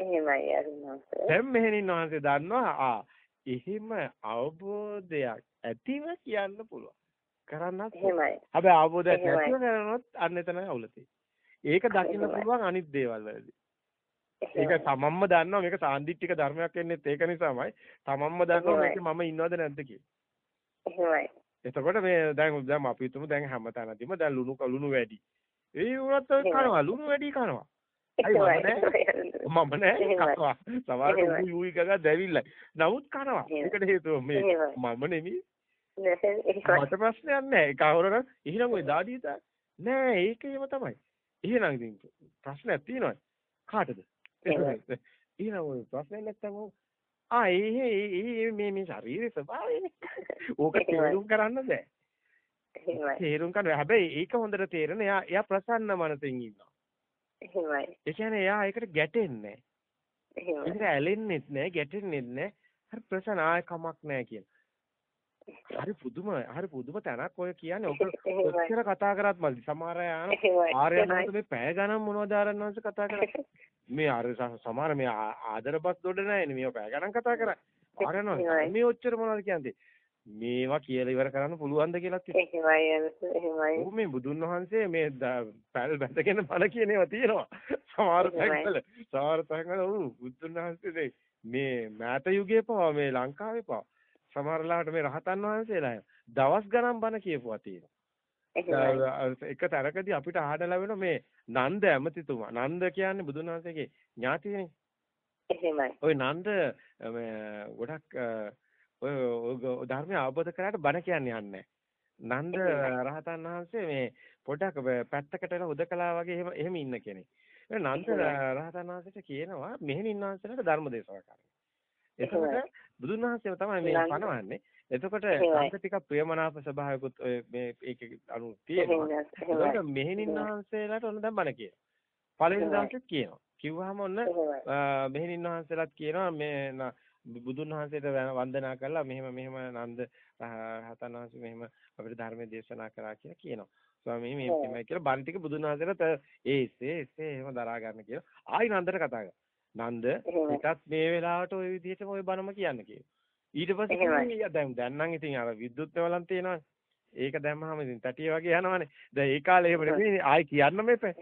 එහෙමයි අරුණාස. දැන් මෙහෙණින් වහන්සේ දන්නවා ආ එහෙම අවබෝධයක් ඇතිව කියන්න පුළුවන්. කරන්නත් එහෙමයි. හැබැයි අවබෝධයක් නැතිව කරනොත් අන්න එතන අවුල ඒක දකින්න පුළුවන් අනිත් දේවල් වලදී. ඒක තමන්ම දන්නවා මේක සාන්දිටික ධර්මයක් වෙන්නේත් ඒක නිසාමයි. තමන්ම දන්නවා මේක මම ඉන්නවද නැද්ද කියලා. එතකොට මේ දැන් දැන් අපි හිතමු දැන් හැමතැනදීම දැන් ලුණු ලුණු වැඩි. ඒ වුණත් කනවා ලුණු වැඩි කනවා. මම නෑ කනවා. සමහර උයි උයි ගගා දැවිල්ලයි. නමුත් කනවා. ඒකට හේතුව මේ මම නෙමෙයි. මට ප්‍රශ්නයක් නෑ. අවරන එහෙනම් ඔය දාඩිය නෑ ඒකේම තමයි. එහෙනම් ඉතින් ප්‍රශ්නයක් තියෙනවා. කාටද? එහෙනම් ඔය ප්‍රශ්නයක් නැත්තම් ආ ඒ මේ මේ ශරීරයේ ස්වභාවයනේ. ඕක තේරුම් කරන්න බෑ. තේරුම් ගන්න හැබැයි ඒක හොඳට තේරෙන එයා එයා ප්‍රසන්න මනසෙන් ඉන්නවා. එහෙමයි. ඒ කියන්නේ එයා ඒකට ගැටෙන්නේ නැහැ. එහෙමයි. ඇලෙන්නෙත් නැහැ, ගැටෙන්නෙත් නැහැ. හරි ප්‍රසන්න ආය කමක් නැහැ කියන. හරි පුදුම හරි පුදුම තැනක් ඔය කියන්නේ ඔක කොච්චර කතා කරත් මල්ලි සමහර අය ආන ආර්යයන්වන්ත මේ පැය ගණන් මොනවද ආරයන්වන්ත කතා කරන්නේ මේ අර සමහර මේ ආදර බස් දොඩ නැහැනේ මේව පැය ගණන් කතා කරා ආර්යයන්වන්ත මේ ඔච්චර මොනවද කියන්නේ මේවා කියලා ඉවර කරන්න පුළුවන්ද කියලාත් එහෙමයි මේ බුදුන් වහන්සේ මේ පැල් බැඳගෙන බල කියන ඒවා තියෙනවා. සමහර තැන්වල සමහර තැන්වල උ බුදුන් වහන්සේ මේ මෑත යුගයේ පවා මේ ලංකාවේ පවා සමහර ලාට මේ රහතන් වහන්සේලා දවස් ගණන් බණ කියපුවා තියෙනවා. එක තරකදී අපිට අහන්න ලැබෙන මේ නන්ද ඇමතිතුමා. නන්ද කියන්නේ බුදුන් වහන්සේගේ ඥාතිනේ එහෙමයි. ওই නන්ද ගොඩක් ඔය ධර්මය අවබෝධ කරාට බණ කියන්නේ යන්නේ නන්ද රහතන් වහන්සේ මේ පොඩක් පැත්තකට වෙලා උදකලා වගේ එහෙම එහෙම ඉන්න කෙනෙක්. නන්ද රහතන් වහන්සේට කියනවා මෙහෙණින් වහන්සේලාට ධර්ම දේශනා කරන්න. එතකොට බුදුන් වහන්සේව තමයි මේ පනවන්නේ. එතකොට අන්ත ටිකක් ප්‍රියමනාප ස්වභාවයකුත් මේ ඒකේ අනු තියෙනවා. එතකොට මෙහෙණින් වහන්සේලාට ඔන්න දැන් බණ කියනවා. පළවෙනි දවසෙත් කියනවා. කිව්වහම ඔන්න මෙහෙණින් වහන්සේලාත් කියනවා මේ බුදුන් වහන්සේට වන්දනා කළා මෙහෙම මෙහෙම නන්ද රහතන් වහන්සේ මෙහෙම අපිට ධර්මයේ දේශනා කරා කියලා කියනවා. ස්වාමී මේ මෙහෙමයි කියලා බණ ටික බුදුන් වහන්සේට ඒ එසේ එසේ එහෙම දරා ගන්න කියලා. ආයි නන්දට කතා කරා. නන්ද පිටත් මේ වෙලාවට ওই විදිහටම ওই බණම කියන්න කියලා. ඊට පස්සේ දැන් දැන් නම් ඉතින් අර විද්‍යුත් වලන් තියෙනවා. ඒක දැම්මහම ඉතින් තටිය වගේ යනවනේ. දැන් ඒ කාලේ එහෙම නෙමෙයි ආයි කියන්න මේපේ.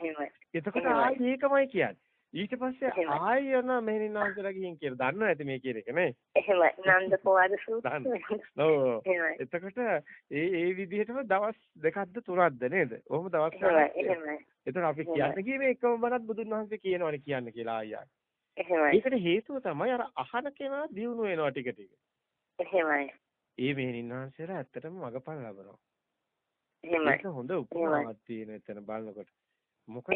එතකොට ආයි ඒකමයි කියන්නේ. ඊට පස්සේ ආයෙ යන මෙහෙණින් වහන්සේලා ගිහින් කියලා දන්නව ඇති මේ කියන එක නේ? එහෙමයි. නන්ද පොවාද එතකොට ඒ ඒ විදිහටම දවස් දෙකක්ද තුනක්ද නේද? ඔහොම දවස් එහෙමයි එතකොට අපි කියන්න ගියේ එකම බණක් බුදුන් වහන්සේ කියනවනේ කියන්න කියලා ආයෙ එහෙමයි. ඒකට හේතුව තමයි අර අහන කෙනා දියුණු වෙනවා ටික ටික. එහෙමයි. ඒ මෙහෙණින් වහන්සේලා ඇත්තටම මගපල් ලබනවා. එහෙමයි. ඒක හොඳ උපමාවක් තියෙන එතන බලනකොට. මොකද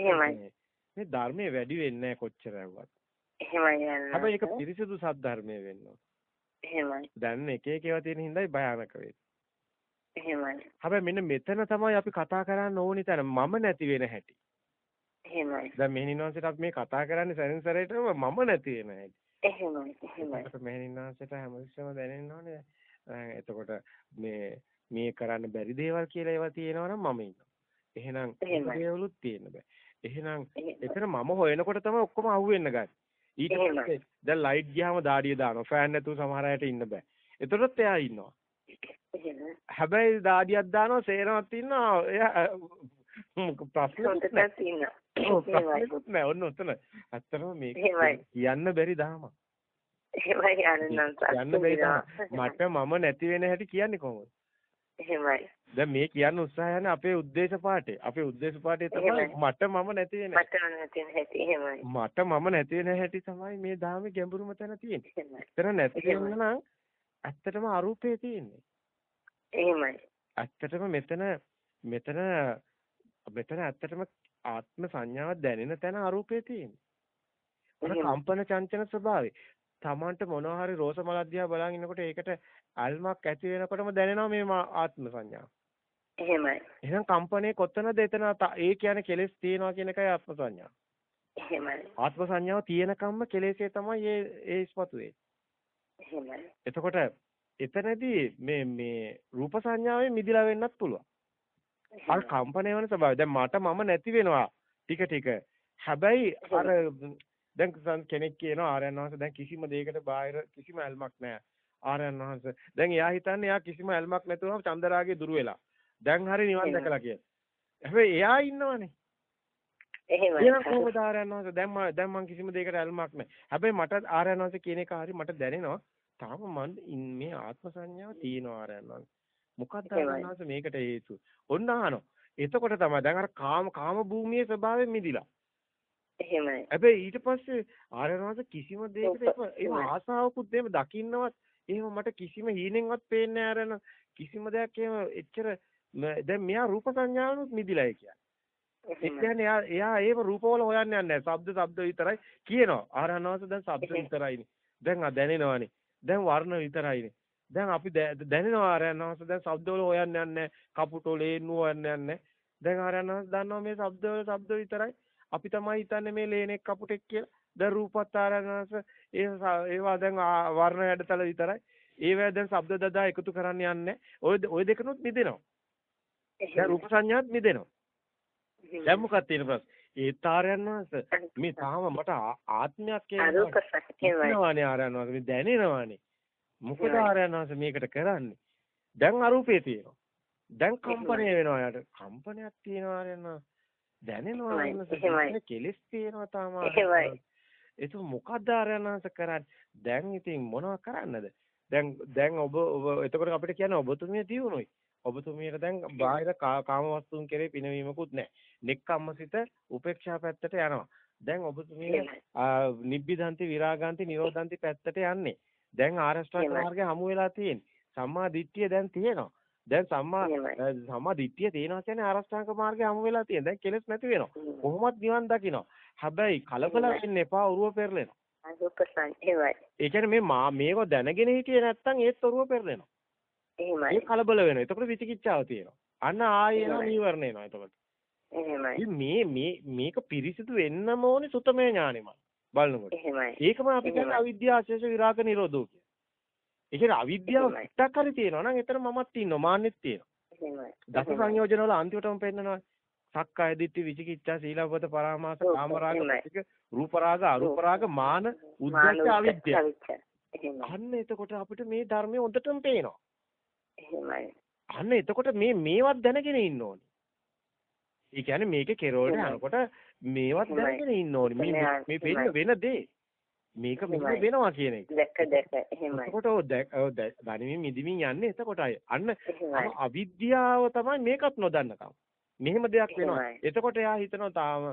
මේ ධර්මයේ වැඩි වෙන්නේ කොච්චර ඇහුවත්. එහෙමයි යන්න. හැබැයි ඒක පිරිසිදු සද්ධර්මයේ වෙන්න ඕන. එහෙමයි. දැන් එක එක ඒවා තියෙන හින්දායි භයානක වෙන්නේ. එහෙමයි. හැබැයි මෙන්න මෙතන තමයි අපි කතා කරන්න ඕනි තැන මම නැති වෙන හැටි. එහෙමයි. දැන් මෙහෙණින්වන්සේට අපි මේ කතා කරන්නේ සරින් සරේටම මම නැති වෙන හැටි. එහෙමයි. එහෙමයි. මෙහෙණින්වන්සේට හැමතිස්සෙම දැනෙන්න ඕනේ. එතකොට මේ මේ කරන්න බැරි දේවල් කියලා ඒවා තියෙනවා නම් මම ඉන්නවා. එහෙනම් ඒවලුත් තියෙන්න බෑ. එහෙනම් එතන මම හොයනකොට තමයි ඔක්කොම අහුවෙන්න ගන්නේ. ඊට පස්සේ දැන් ලයිට් ගියාම දාඩිය දානවා. ෆෑන් නැතුව සමහර අයට ඉන්න බෑ. එතකොටත් එයා ඉන්නවා. හැබැයි දාඩියක් දානවා සේරමත් ඉන්නවා. එයා ප්‍රශ්නයක් නෑ. ඔන්න ඔතන. ඇත්තටම මේක කියන්න බැරි දාමක්. එහෙමයි යන්න බැරි මට මම නැති වෙන හැටි කියන්නේ කොහොමද? එහෙමයි. දැන් මේ කියන්න උත්සාහ යන අපේ උද්දේශ පාඩේ. අපේ උද්දේශ පාඩේ තමයි මට මම නැති වෙන. මට නැති වෙන හැටි එහෙමයි. මට මම නැති වෙන හැටි තමයි මේ ධාමේ ගැඹුරුම තැන තියෙන්නේ. එතන නැති වෙන නම් ඇත්තටම අරූපේ තියෙන්නේ. එහෙමයි. ඇත්තටම මෙතන මෙතන මෙතන ඇත්තටම ආත්ම සංඥාවක් දැනෙන තැන අරූපේ තියෙන්නේ. කම්පන චංචන ස්වභාවය. Tamanට මොනවා හරි රෝස මල දිහා බලන් ඉන්නකොට ඒකට අල්මක් ඇති වෙනකොටම දැනෙනවා මේ ආත්ම සංඥාව. එහෙමයි. එහෙනම් කම්පණය කොතනද එතන ඒ කියන්නේ කෙලෙස් තියනවා කියන එකයි ආත්ම සංඥාව. එහෙමයි. ආත්ම සංඥාව තියෙනකම්ම කෙලෙසේ තමයි ඒ ඒ ඉස්පතු එහෙමයි. එතකොට එතනදී මේ මේ රූප සංඥාවෙන් මිදිලා වෙන්නත් පුළුවන්. අර කම්පණය වෙන ස්වභාවය. දැන් මට මම නැති වෙනවා ටික ටික. හැබැයි අර දැන් කෙනෙක් කියනවා ආර්යයන් වහන්සේ දැන් කිසිම දෙයකට බාහිර කිසිම ඇල්මක් නැහැ. ආර්යයන් වහන්සේ. දැන් එයා හිතන්නේ එයා කිසිම ඇල්මක් නැතුවම චන්දරාගේ දුර වෙලා. දැන් හරි නිවන් දැකලා කියලා. හැබැයි එයා ඉන්නවනේ. එහෙමයි. එහෙනම් කොහොමද ආර්යයන් වහන්සේ දැන් මම දැන් මම කිසිම දෙයකට ඇල්මක් නැහැ. හැබැයි මට ආර්යයන් වහන්සේ කියන එක හරි මට දැනෙනවා. තාම මම මේ ආත්ම සංඥාව තියෙනවා ආර්යයන් වහන්සේ. මොකක්ද ආර්යයන් වහන්සේ මේකට හේතුව? ඔන්න අහනවා. එතකොට තමයි දැන් අර කාම කාම භූමියේ ස්වභාවයෙන් මිදිලා. එහෙමයි. හැබැයි ඊට පස්සේ ආර්යයන් වහන්සේ කිසිම දෙයකට ඒ ආසාවකුත් එහෙම දකින්නවත් එහෙම මට කිසිම හීනෙන්වත් පේන්නේ නැහැ කිසිම දෙයක් එහෙම එච්චර දැන් මෙයා රූප සංඥාවනුත් මිදිලා කියන්නේ. ඒ කියන්නේ එයා එයා ඒව රූපවල හොයන්න යන්නේ නැහැ. ශබ්ද ශබ්ද විතරයි කියනවා. ආරණවස දැන් ශබ්ද විතරයිනේ. දැන් ආ දැනෙනවානේ. දැන් වර්ණ විතරයිනේ. දැන් අපි දැනෙනවා ආරණවස දැන් ශබ්දවල හොයන්න යන්නේ කපුටෝ ලේන්නු හොයන්න යන්නේ. දැන් ආරණවස දන්නවා මේ ශබ්දවල ශබ්ද විතරයි. අපි තමයි හිතන්නේ මේ ලේනෙක් කපුටෙක් කියලා. දැන් රූපත් ආරණවස ඒ ඒවා දැන් වර්ණ හැඩතල විතරයි. ඒවා දැන් ශබ්ද දදා එකතු කරන්න යන්නේ. ඔය ඔය දෙකනොත් මිදෙනවා. දැන් රූප සංඥාත් මිදෙනවා. දැන් මොකක්ද තියෙන ප්‍රශ්නේ? ඒ තාරයන් වහන්සේ මේ තාම මට ආත්මයක් කියනවානේ ආරයන් වහන්සේ මේ දැනෙනවානේ. මොකද ආරයන් වහන්සේ මේකට කරන්නේ? දැන් අරූපේ තියෙනවා. දැන් කම්පණය වෙනවා යාට. කම්පනයක් තියෙනවා ආරයන් දැනෙනවා ආරයන් කෙලස් තියෙනවා තාම. ඒක මොකක්ද ආරයන් වහන්සේ කරන්නේ? දැන් ඉතින් මොනව කරන්නද? දැන් දැන් ඔබ ඔබ එතකොට අපිට කියන්නේ ඔබතුමිය දියුණුයි. ඔබතුමියට දැන් බාහිර කාම වස්තුන් කෙරේ පිනවීමකුත් නැහැ. නෙක්ඛම්මසිත උපේක්ෂා පැත්තට යනවා. දැන් ඔබතුමිය නිබ්බිදන්ති විරාගාන්ති නිරෝධාන්ති පැත්තට යන්නේ. දැන් ආරෂ්ඨාංග මාර්ගය හමු වෙලා තියෙන්නේ. සම්මා දිට්ඨිය දැන් තියෙනවා. දැන් සම්මා සම්මා දිට්ඨිය තියෙනවා කියන්නේ ආරෂ්ඨාංග මාර්ගය හමු වෙලා තියෙන. දැන් කෙලස් නැති වෙනවා. කොහොමත් නිවන් දකිනවා. හැබැයි කලබල වෙන්න එපා උරුව පෙරලෙනවා. ඒ කියන්නේ මේ මා මේක දැනගෙන හිටියේ නැත්තම් ඒත් ඔරුව පෙරලෙනවා. එහෙමයි. ඒ කලබල වෙනවා. එතකොට විචිකිච්ඡාව තියෙනවා. අන්න ආයෙ එනවා නීවරණ එනවා එතකොට. එහෙමයි. මේ මේ මේක පිරිසිදු වෙන්නම ඕනේ සුතමේ ඥානෙමයි. බලනකොට. එහෙමයි. ඒකම අපි කියන්නේ අවිද්‍යාව අශේෂ විරාග නිරෝධෝ කිය. ඒ කියන්නේ අවිද්‍යාව පිටක් හරි තියෙනවා නම් එතන මමත් ඉන්නවා මාන්නෙත් තියෙනවා. එහෙමයි. දස සංයෝජන වල අන්තිමටම පෙන්නනවා. සක්කාය දිට්ඨි විචිකිච්ඡා සීලවත පරාමාස කාමරාග රූපරාග අරූපරාග මාන උද්දච්ච අවිද්‍යාව. අන්න එතකොට අපිට මේ ධර්මයේ හොඳටම පේනවා. එහෙමයි. අන්න එතකොට මේ මේවත් දැනගෙන ඉන්න ඕනේ. ඒ කියන්නේ මේකේ කෙරවලට යනකොට මේවත් දැනගෙන ඉන්න ඕනේ. මේ මේ වෙන වෙන දේ. මේක මෙහෙම වෙනවා කියන එක. දැක්ක දැක්ක එහෙමයි. එතකොට ඔය දැනීමෙන් මිදිමින් යන්නේ එතකොටයි. අන්න අවිද්‍යාව තමයි මේකත් නොදන්නකම. මෙහෙම දෙයක් වෙනවා. එතකොට එයා හිතනවා තාම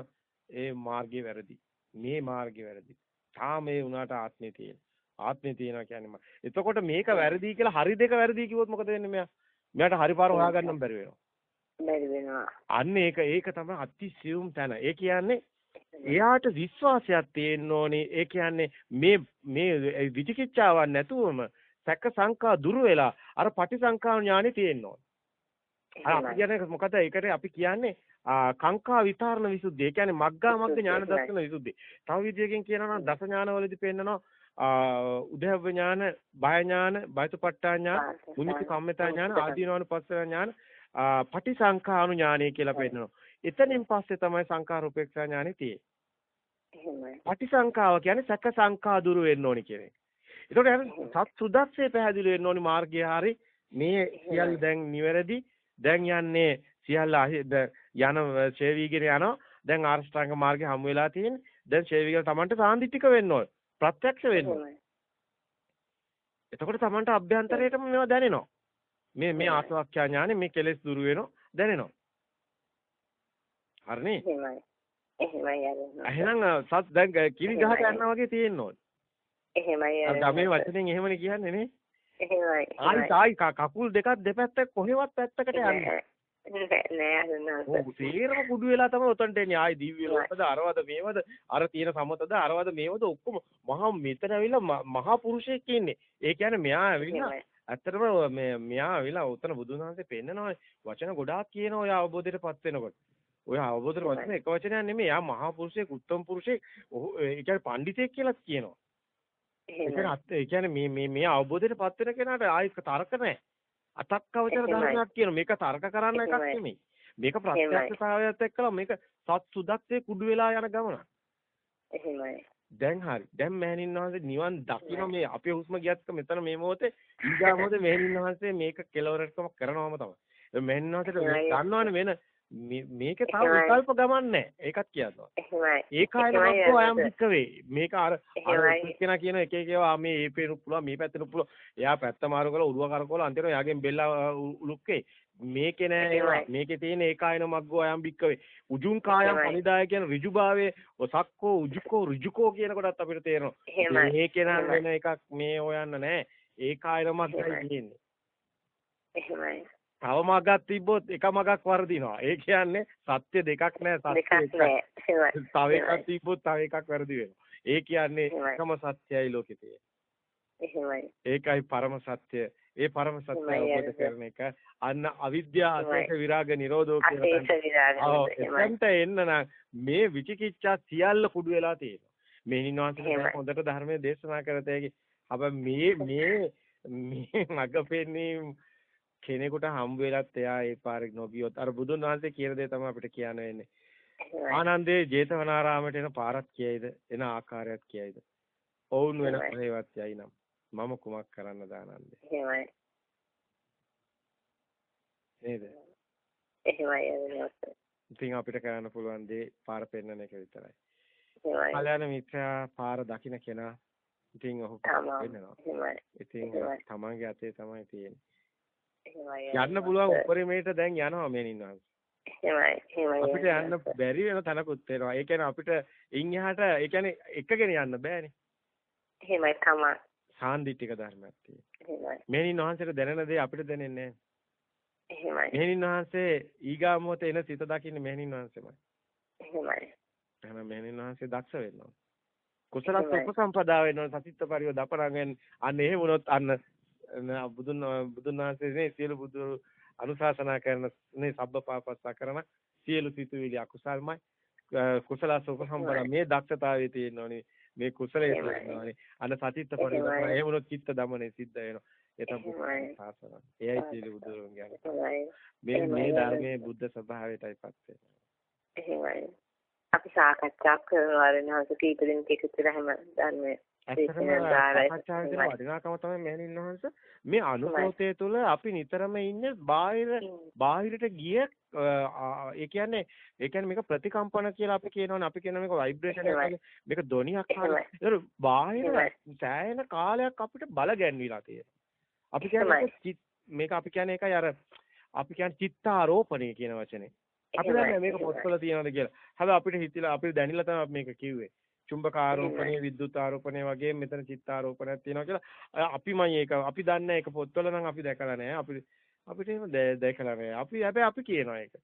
ඒ මාර්ගය වැරදි. මේ මාර්ගය වැරදි. තාම ඒ උනාට ආත්මේ තියෙන. ආත්මේ තියෙනවා කියන්නේ එතකොට මේක වැරදි කියලා හරි දෙක වැරදි කිව්වොත් මොකද වෙන්නේ මෙයා? මෙයාට හරි පාර හොයාගන්නම බැරි වෙනවා. බැරි වෙනවා. අන්න ඒක ඒක තමයි අතිසියුම් තැන. ඒ කියන්නේ එයාට විශ්වාසයක් තියෙන්න ඕනේ. ඒ කියන්නේ මේ මේ විචිකිච්ඡාවක් නැතුවම සැක සංකා දුරු වෙලා අර පටිසංකා ඥානෙ තියෙන්න ඕනේ. අපි කියන්නේ මොකද ඒකට අපි කියන්නේ කාංකා විතරණ විසුද්ධිය. ඒ කියන්නේ මග්ගා මග්ග ඥාන දර්ශන විසුද්ධිය. තව විදියකින් කියනවා නම් දස ඥානවලදී පෙන්නනවා උදේව ඥාන, බය ඥාන, බයතුපට්ඨා ඥාන, මුනිති කම්මතා ඥාන, ආදීනවනුපස්සන ඥාන, පටිසංඛානු ඥානය කියලා පෙන්නනවා. එතනින් පස්සේ තමයි සංඛාර උපේක්ෂා ඥානෙ තියෙන්නේ. පටිසංඛාව කියන්නේ සැක සංඛා දුරු වෙන්න ඕනි කියන එක. ඒතකොට සත් සුදස්සේ පැහැදිලි වෙන්න ඕනි මාර්ගය හරි මේ සියල්ල දැන් නිවැරදි දැන් යන්නේ සියල්ල යන ශේවීගෙන යනවා දැන් ආර්ෂ්ඨාංග මාර්ගේ හමු වෙලා තියෙන්නේ දැන් ශේවීගෙන Tamanට සාන්දිටික වෙන්න ඕනේ ප්‍රත්‍යක්ෂ වෙනවා. එතකොට Tamanට අභ්‍යන්තරයටම මේවා දැනෙනවා. මේ මේ ආසවක්ඛ්‍යා ඥානෙ මේ කෙලෙස් දුරු වෙනවා දැනෙනවා. හරිනේ? එහෙමයි. එහෙමයි එහෙනම් සත් දැන් කිරි ගහට යනවා වගේ තියෙන්න ඕනේ. එහෙමයි. අර ගමේ වචනෙන් එහෙමනේ කියන්නේ නේ. එහෙමයි. ආයි ආයි කකුල් දෙකක් දෙපැත්ත කොහෙවත් පැත්තකට යන්නේ. නෑ නෑ. ඔව් සේරම කුඩු වෙලා තමයි උතන්ට එන්නේ. ආයි දිව්‍ය ලෝකද අරවද මේවද අර තියෙන සමතද අරවද මේවද ඔක්කොම මහා මෙතන ඇවිල්ලා මහා පුරුෂයෙක් ඉන්නේ. ඒ කියන්නේ මෙයා ඇවිල්ලා ඇත්තටම මේ මෙයා ඇවිල්ලා උතන බුදුන් වහන්සේ පෙන්නනවා වචන ගොඩාක් කියනවා ඔය අවබෝධයටපත් වෙනකොට. ඔය අවබෝධයට වචන එක වචනයක් නෙමෙයි. යා මහා පුරුෂයෙක් උත්තම පුරුෂයෙක්. ඒ කියන්නේ පඬිතෙක් කියලාත් කියනවා. ඒ කියන්නේ මේ මේ මේ අවබෝධයටපත් වෙන කෙනාට ආයි තර්ක නැහැ. අතක්කවචර ධර්මයක් කියන මේක තර්ක කරන්න එකක් නෙමෙයි. මේක ප්‍රත්‍යක්ෂතාවයත් එක්කලා මේක සත් සුදක්සේ කුඩු වෙලා යන ගමන. එහෙමයි. දැන් හරි. දැන් මෑණින් වහන්සේ නිවන් දකින්න මේ අපේ හුස්ම ගියත් මෙතන මේ මොහොතේ ඊගා මොහොතේ මෑණින් වහන්සේ මේක කෙලවරටම කරනවම තමයි. මෑණින් වහන්සේට දන්නවනේ වෙන මේකේ තව විකල්ප ගමන් නැහැ. ඒකත් කියනවා. එහෙමයි. ඒකායනමක්කෝ අයම් වික්කවේ. මේක අර අර කෙනා කියන එක එක ඒවා මේ මේ පේනු පුළුවන් මේ පැත්තෙනු පුළුවන්. එයා පැත්ත මාරු කරලා උරුව කරකවලා අන්තිමට එයාගෙන් බෙල්ල උලුක්කේ. මේකේ නෑ ඒවා. මේකේ තියෙන ඒකායනමක්කෝ අයම් වික්කවේ. උජුං කායම් අනිදාය කියන ඍජුභාවයේ ඔසක්කෝ උජුකෝ ඍජුකෝ කියන කොටත් අපිට තේරෙනවා. මේකේ නම් වෙන එකක් මේ හොයන්න නෑ. ඒකායනමක්කයි තියෙන්නේ. එහෙමයි. තව මගක් තිබ්බොත් එක මගක් වර්ධිනවා. ඒ කියන්නේ සත්‍ය දෙකක් නෑ සත්‍ය එකක්. තව එකක් තිබ්බොත් තව එකක් වැරදි වෙනවා. ඒ කියන්නේ එකම සත්‍යයි ලෝකේ තියෙන්නේ. ඒකයි පරම සත්‍ය. ඒ පරම සත්‍ය අවබෝධ කරන එක අන්න අවිද්‍යාව අසේක විරාග නිරෝධෝ කියලා එන්න නම් මේ විචිකිච්ඡා සියල්ල කුඩු වෙලා තියෙනවා. මේ නිවාසයේ හොඳට ධර්මයේ දේශනා කරතේකි. හැබැයි මේ මේ මේ මග පෙන්නේ කෙනෙකුට හම්බ වෙලත් එයා ඒ පාරේ නොගියොත් අර බුදුන් වහන්සේ කියන දේ තමයි අපිට කියන්න වෙන්නේ. ආනන්දේ ජේතවනාරාමයට එන පාරක් කියයිද? එන ආකාරයක් කියයිද? ඔවුන් වෙන කොහෙවත් යයි නම් මම කුමක් කරන්නද ආනන්දේ? එහෙමයි. නේද? එහෙමයි ඉතින් අපිට කරන්න පුළුවන් දේ පාර පෙන්වන එක විතරයි. එහෙමයි. කල්‍යාණ මිත්‍රා පාර දකින්න කෙනා ඉතින් ඔහු වෙනවා. ඉතින් තමන්ගේ අතේ තමයි තියෙන්නේ. යන්න පුළුවන් උපරිමයට දැන් යනවා මේ නින්නවා. එහෙමයි එහෙමයි අපිට යන්න බැරි වෙන තැනකුත් වෙනවා. ඒ කියන්නේ අපිට ඉන් එහාට ඒ කියන්නේ එකගෙන යන්න බෑනේ. එහෙමයි තමයි. සාන්දිටික ධර්මයක් තියෙනවා. එහෙමයි. මේනින් වහන්සේට දැනෙන දේ අපිට දැනෙන්නේ නැහැ. එහෙමයි. මේනින් වහන්සේ ඊගා මොහොතේ එන සිත දකින්නේ මේනින් වහන්සේමයි. එහෙමයි. එහෙනම් මේනින් වහන්සේ දක්ෂ වෙන්න ඕන. කුසල උපසම්පදා ඕන සතිත්ත පරිව දපරංගෙන් අන්න එහෙම වුණොත් අන්න බුදුන් බුදුන් වහන්සේනේ සියලු බුදු අනුශාසනා කරන මේ සබ්බපාපස්සා කරන සියලු සිතුවිලි අකුසල්මයි. කුසල සෝපසම්බර මේ දක්ෂතාවයේ තියෙනෝනේ මේ කුසලයේ තියෙනෝනේ අන සතිත්ත පරිවර්තන ඒ වුණොත් චිත්ත දමනේ සිද්ධ වෙනවා. ඒ තමයි ශාසන එයයි සියලු බුදුරුන්ගේ මේ මේ ධර්මයේ බුද්ධ ස්වභාවයටයිපත් වෙනවා එහෙමයි. අපි සාකච්ඡා කරනවා වෙනවස කීප දෙනෙක් එකතු වෙලා හැම ධර්මයේ ඇත්තටම සාකච්ඡාවේ වටිනාකම තමයි මෑණින් වහන්සේ මේ අනුකෝතය තුළ අපි නිතරම ඉන්නේ බාහිර බාහිරට ගිය ඒ කියන්නේ ඒ කියන්නේ මේක ප්‍රතිකම්පන කියලා අපි කියනවනේ. අපි කියන මේක ভাইබ්‍රේෂන් එකක් මේක ධ්වනියක් හරියට බාහිර සෑහෙන කාලයක් අපිට බල ගැන්විලා තියෙනවා. අපි කියන්නේ මේක අපි කියන්නේ ඒකයි අර අපි කියන්නේ චිත්තාරෝපණය කියන වචනේ. අපි දන්නේ මේක පොත්වල තියෙනවද කියලා. හැබැයි අපිට හිතිලා අපිට දැනිලා තමයි මේක කිව්වේ චුම්බක ආරෝපණය විද්‍යුත් ආරෝපණය වගේ මෙතන චිත්ත ආරෝපණයක් තියෙනවා කියලා අපිමයි ඒක අපි දන්නේ ඒක පොත්වල නම් අපි දැකලා නැහැ. අපි අපිට එහෙම දැකලා නැහැ. අපි හැබැයි අපි කියනවා ඒක.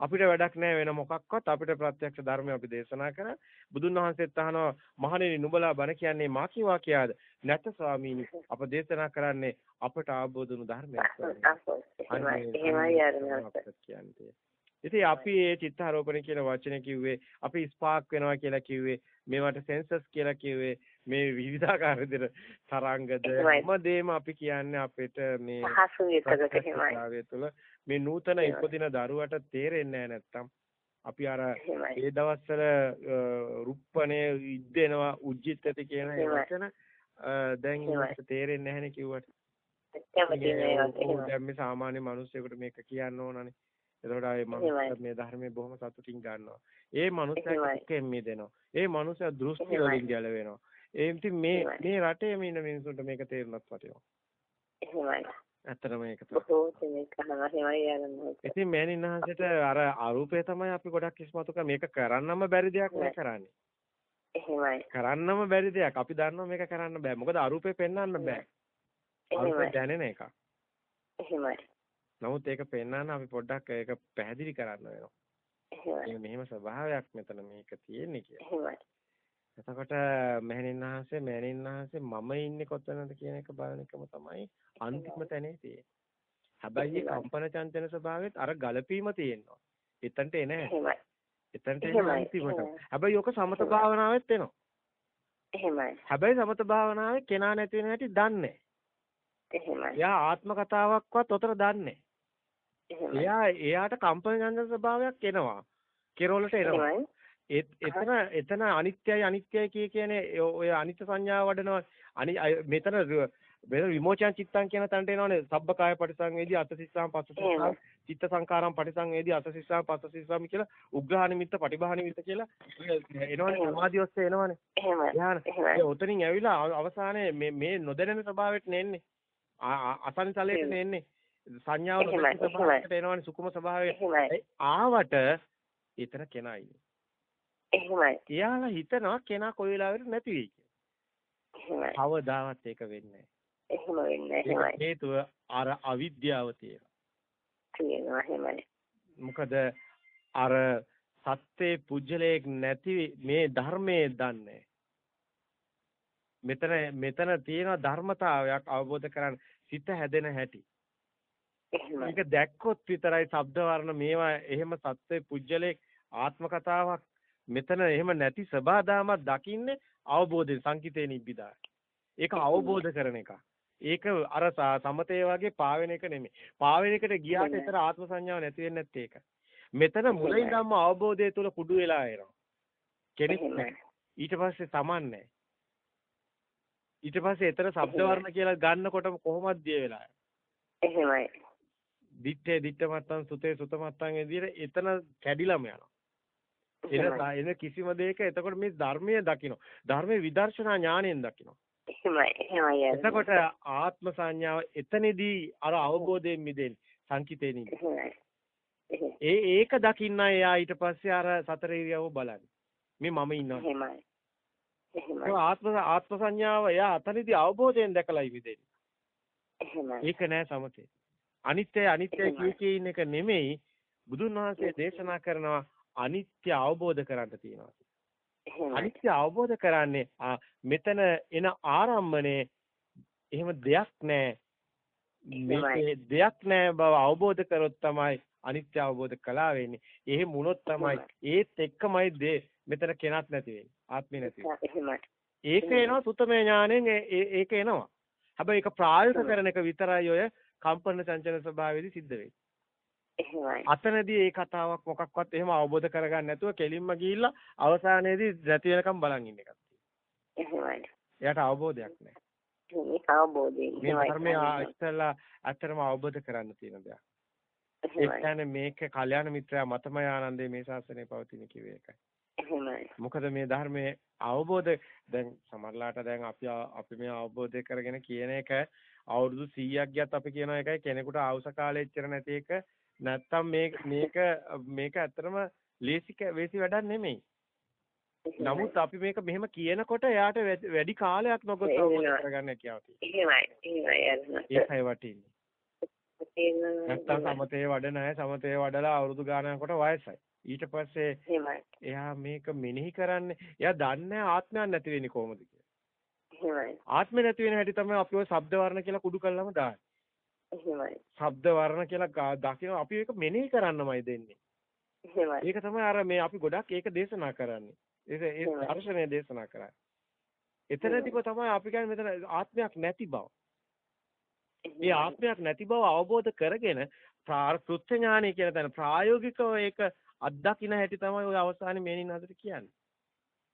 අපිට වැඩක් නැහැ වෙන මොකක්වත්. අපිට ප්‍රත්‍යක්ෂ ධර්මය අපි දේශනා කරා. බුදුන් වහන්සේත් අහනවා මහණෙනි නුඹලා බණ කියන්නේ මා කිවා කියාද? නැත ස්වාමීනි. අප දේශනා කරන්නේ අපට ආબોධ වුණු ධර්මයක්. එහෙමයි. කියන්නේ ඉතින් අපි මේ චිත්තාරෝපණ කියන වචනේ කිව්වේ අපි ස්පාක් වෙනවා කියලා කිව්වේ මේවට සෙන්සස් කියලා කිව්වේ මේ විවිධාකාර විදිහට තරංගද හැමදේම අපි කියන්නේ අපිට මේ පහසු මේ නූතන ඉපදින දරුවට තේරෙන්නේ නැත්තම්. අපි අර ඒ දවස්වල රුප්පණේ ඉද්දෙනවා උජ්ජිතති කියන වචන දැන් තේරෙන්නේ නැහැනේ කිව්වට. දැන් මේ සාමාන්‍ය මිනිස්සුෙකුට මේක කියන්න ඕනනේ එතකොට ආයේ මනුස්සයා මේ ධර්මයේ බොහොම සතුටින් ගන්නවා. ඒ මනුස්සයා එක්කෙන් මිදෙනවා. ඒ මනුස්සයා දෘෂ්ටි වලින් ගැලවෙනවා. ඒ ඉතින් මේ මේ රටේ ඉන්න මිනිසුන්ට මේක තේරුණත් වටිනවා. එහෙමයි. ඇත්තටම ඒක තමයි. ඉතින් මෑණින්හන්සේට අර අරූපය තමයි අපි ගොඩක් ඉස්මතු කර මේක කරන්නම බැරි දෙයක් නේ කරන්නේ. එහෙමයි. කරන්නම බැරි දෙයක්. අපි දන්නවා මේක කරන්න බෑ. මොකද අරූපේ පෙන්වන්න බෑ. අරූපේ දැනෙන එක. එහෙමයි. නමුත් ඒක පෙන්වන්න අපි පොඩ්ඩක් ඒක පැහැදිලි කරන්න වෙනවා. එහෙමයි. මෙහෙම ස්වභාවයක් මෙතන මේක තියෙන්නේ කියලා. එහෙමයි. එතකොට මෙහෙණින් වහන්සේ මෙහෙණින් වහන්සේ මම ඉන්නේ කොතනද කියන එක බලන එකම තමයි අන්තිම තැනේ තියෙන්නේ. හැබැයි කම්පන චංචන ස්වභාවයත් අර ගලපීම තියෙනවා. එතනට එන්නේ නැහැ. එතනට එන්නේ අන්තිමට. හැබැයි ඔක සමත භාවනාවෙත් එනවා. එහෙමයි. හැබැයි සමත භාවනාවේ කෙනා නැති වෙන හැටි දන්නේ එහෙමයි. එයා ආත්ම කතාවක්වත් උතර දන්නේ එහෙමයි. එයා එයාට කම්පන චංචන ස්වභාවයක් එනවා. කෙරවලට එනවා. එතන එතන අනිත්‍යයි අනිත්‍යයි කිය කියන්නේ ඔය අනිත්‍ය සංඥාව වඩනවා. අනි මෙතන මෙතන විමෝචන චිත්තං කියන තැනට එනවනේ. සබ්බකාය පටිසංවේදී අතසිස්සාම් පස්සසිස්සාම් චිත්ත සංකාරම් පටිසංවේදී අතසිස්සාම් පස්සසිස්සාම් කියලා උග්‍රහ නිමිත්ත පටිභා නිමිත්ත කියලා එනවනේ. සමාධිය ඔස්සේ එනවනේ. එහෙමයි. ඒ ඔතනින් ඇවිල්ලා අවසානයේ මේ මේ නොදැනෙන ස්වභාවයට නෙන්නේ. අසංසලයට නෙන්නේ සංඥාව ස්වභාවයට එනවනේ සුකුම ස්වභාවය. ආවට එතන කෙනා ඉන්නේ එහෙමයි. එයාලා හිතනවා කෙනා කොයි වෙලාවෙට නැති වෙයි එහෙමයි. කියලා. කවදාවත් ඒක වෙන්නේ එහෙම වෙන්නේ නැහැ. එහෙමයි. හේතුව අර අවිද්‍යාව තියෙනවා. තියෙනවා එහෙමයි. මොකද අර සත්‍යේ පුජ්‍යලයක් නැති මේ ධර්මයේ දන්නේ. මෙතන මෙතන තියෙන ධර්මතාවයක් අවබෝධ කරගන්න සිත හැදෙන හැටි. මේක දැක්කොත් විතරයි ශබ්ද වර්ණ මේවා එහෙම සත්‍යේ පුජ්‍යලයක් ආත්ම කතාවක් මෙතන එහෙම නැති සබාදාමක් දකින්නේ අවබෝධයෙන් සංකිතේ නිබ්බිදා. ඒක අවබෝධ කරන එක. ඒක අර සමතේ වගේ පාවෙන එක නෙමෙයි. පාවෙන එකට ගියාට ඒතර ආත්ම සංඥාව නැති වෙන්නේ නැත්තේ ඒක. මෙතන මුලින්දම අවබෝධය තුල කුඩු වෙලා එනවා. කෙනෙක් නැහැ. ඊට පස්සේ සමන්නේ ඊට පස්සේ එතන ශබ්ද වර්ණ කියලා ගන්නකොටම කොහොමද දිය වෙලා එහෙමයි. දිත්තේ දිත්ත මත්තන් සුතේ සුත මත්තන් විදිහට එතන කැඩිලාම යනවා. එන එන කිසිම දෙයක එතකොට මේ ධර්මයේ දකින්න. ධර්මයේ විදර්ශනා ඥාණයෙන් දකින්න. එහෙමයි. එහෙමයි. එතකොට ආත්ම සංඥාව එතනදී අර අවබෝධයෙන් මිදෙන්නේ සංකිතේ නිදි. එහෙමයි. ඒ ඒක දකින්න එයා ඊට පස්සේ අර සතර ඉරියව්ව බලන්නේ. මේ මම ඉන්නවා. එහෙමයි. එහෙමයි. ආත්ම ආත්ම සංඥාව එයා අතනදී අවබෝධයෙන් දැකලායි මිදෙන්නේ. එහෙමයි. ඒක නෑ සමතේ. අනිත්‍ය අනිත්‍ය කිය කිය ඉන්න එක නෙමෙයි බුදුන් වහන්සේ දේශනා කරනවා අනිත්‍ය අවබෝධ කරගන්න තියෙනවා. අනිත්‍ය අවබෝධ කරන්නේ මෙතන එන ආරම්මනේ එහෙම දෙයක් නෑ. මේකේ දෙයක් නෑ බව අවබෝධ කරොත් තමයි අනිත්‍ය අවබෝධ කළා වෙන්නේ. එහෙම වුණොත් තමයි ඒත් එක්කමයි දේ මෙතන කෙනක් නැති වෙන්නේ. ආත්මේ නැති වෙන්නේ. ඒක එනවා සුතමේ ඥාණයෙන් ඒක එනවා. හැබැයි ඒක ප්‍රායෝගික කරන එක විතරයි ඔය කම්පන චංචල ස්වභාවයේදී සිද්ධ. එහෙමයි. අතනදී මේ කතාවක් මොකක්වත් එහෙම අවබෝධ කරගන්න නැතුව කෙලින්ම ගිහිල්ලා අවසානයේදී නැති වෙනකම් බලන් ඉන්න එකක්. එහෙමයි. එයාට අවබෝධයක් නැහැ. මේ අවබෝධයෙන් මේ ධර්මයේ ඉස්සෙල්ලා ඇත්තටම අවබෝධ කරන්න තියෙන දෙයක්. ඒ කියන්නේ මේක කල්යාණ මිත්‍රයා මතමය ආනන්දේ මේ ශාසනය පවතින කිව්වේ ඒකයි. මොකද මේ ධර්මයේ අවබෝධ දැන් සමහරලාට දැන් අපි අපි මේ අවබෝධය කරගෙන කියන එක අවුරුදු 100ක් ගියත් අපි කියන එකයි කෙනෙකුට ආවුස කාලෙ එච්චර නැති එක නැත්තම් මේක මේක මේක ඇත්තටම ලේසි වේසි වැඩක් නෙමෙයි. නමුත් අපි මේක මෙහෙම කියනකොට එයාට වැඩි කාලයක් අවබෝධ කරගන්න හැකියාව තියෙනවා. එහෙමයි. එහෙමයි. නැත්තම් සමතේ වඩන අය සමතේ වඩලා අවුරුදු ගානකට වයසයි. ඊට පස්සේ එයා මේක මෙනෙහි කරන්නේ එයා දන්නේ ආත්මයක් නැති වෙන්නේ කොහොමද කියලා. ආත්මේ නැති වෙන හැටි තමයි අපි ඔය ශබ්ද වර්ණ කියලා කුඩු කළාම දාන්නේ. එහෙමයි. ශබ්ද වර්ණ කියලා දකින්න අපි ඒක මෙනෙහි කරන්නමයි දෙන්නේ. එහෙමයි. ඒක තමයි අර මේ අපි ගොඩක් ඒක දේශනා කරන්නේ. ඒක ඒ දර්ශනය දේශනා කරන්නේ. එතනදීම තමයි අපි කියන්නේ මෙතන ආත්මයක් නැති බව. මේ ආත්මයක් නැති බව අවබෝධ කරගෙන කෘත්‍ය ඥානය කියන තැන ප්‍රායෝගිකව ඒක අත්දකින්න හැටි තමයි ඔය අවසානයේ මේනින් හදට කියන්නේ.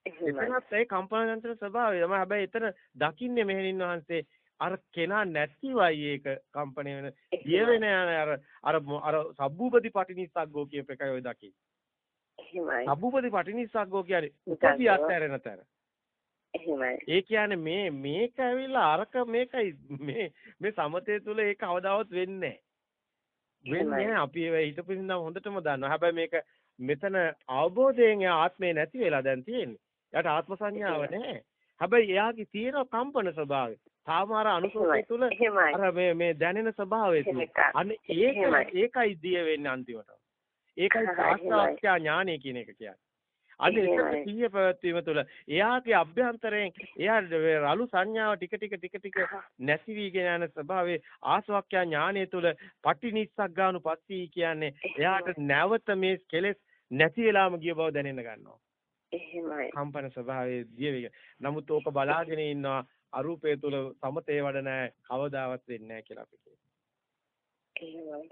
එතනත් ඒ කම්පන යන්ත්‍ර ස්වභාවය තමයි. හැබැයි එතන දකින්නේ මෙහෙණින් වහන්සේ අර කෙනා නැතිවයි ඒක කම්පණය වෙන. ගිය වෙන අර අර අර සබ්බූපති පටිනිස්සග්ගෝ කියප එකයි ඔය දකින්නේ. එහෙමයි. සබ්බූපති පටිනිස්සග්ගෝ කියන්නේ උපදී අත්හැරෙන තැන. එහෙමයි. ඒ කියන්නේ මේ මේක ඇවිල්ලා අරක මේකයි මේ මේ සමතේ තුල ඒක අවදාවත් වෙන්නේ වෙන්නේ අපි ඒ හිතපු හින්දා හොඳටම දන්නවා. හැබැයි මේක මෙතන අවබෝධයෙන් ආත්මේ නැති වෙලා දැන් තියෙන්නේ. එයාට ආත්ම සංඥාව නැහැ. හැබැයි එයාගේ තියෙන කම්පන ස්වභාවය. තාම අර අනුසෝතය තුල. අර මේ මේ දැනෙන ස්වභාවය තුල. අන්න ඒක. ඒකයි දිය වෙන්නේ අන්තිමට. ඒකයි. සාස්ත්‍රාක්ෂා ඥානය කියන එක කියන්නේ. අන්න ඒක. සිහිය පැවැත්වීම තුළ එයාගේ අභ්‍යන්තරයෙන් එයා රළු සංඥාව ටික ටික ටික ටික නැති වීගෙන යන ස්වභාවයේ ආස්වාක්ඛ්‍යා ඥානය තුළ පටිනිස්සග්ගානු පස්සී කියන්නේ එයාට නැවත මේ කෙලෙස් නැති වෙලාම ගිය බව දැනෙන්න ගන්නවා. එහෙමයි. කම්පන ස්වභාවයේ දිය වේග. නමුත් ඕක බලාගෙන ඉන්නවා අරූපය තුළ සමතේ වඩ නැහැ කවදාවත් වෙන්නේ නැහැ කියලා අපි කියනවා.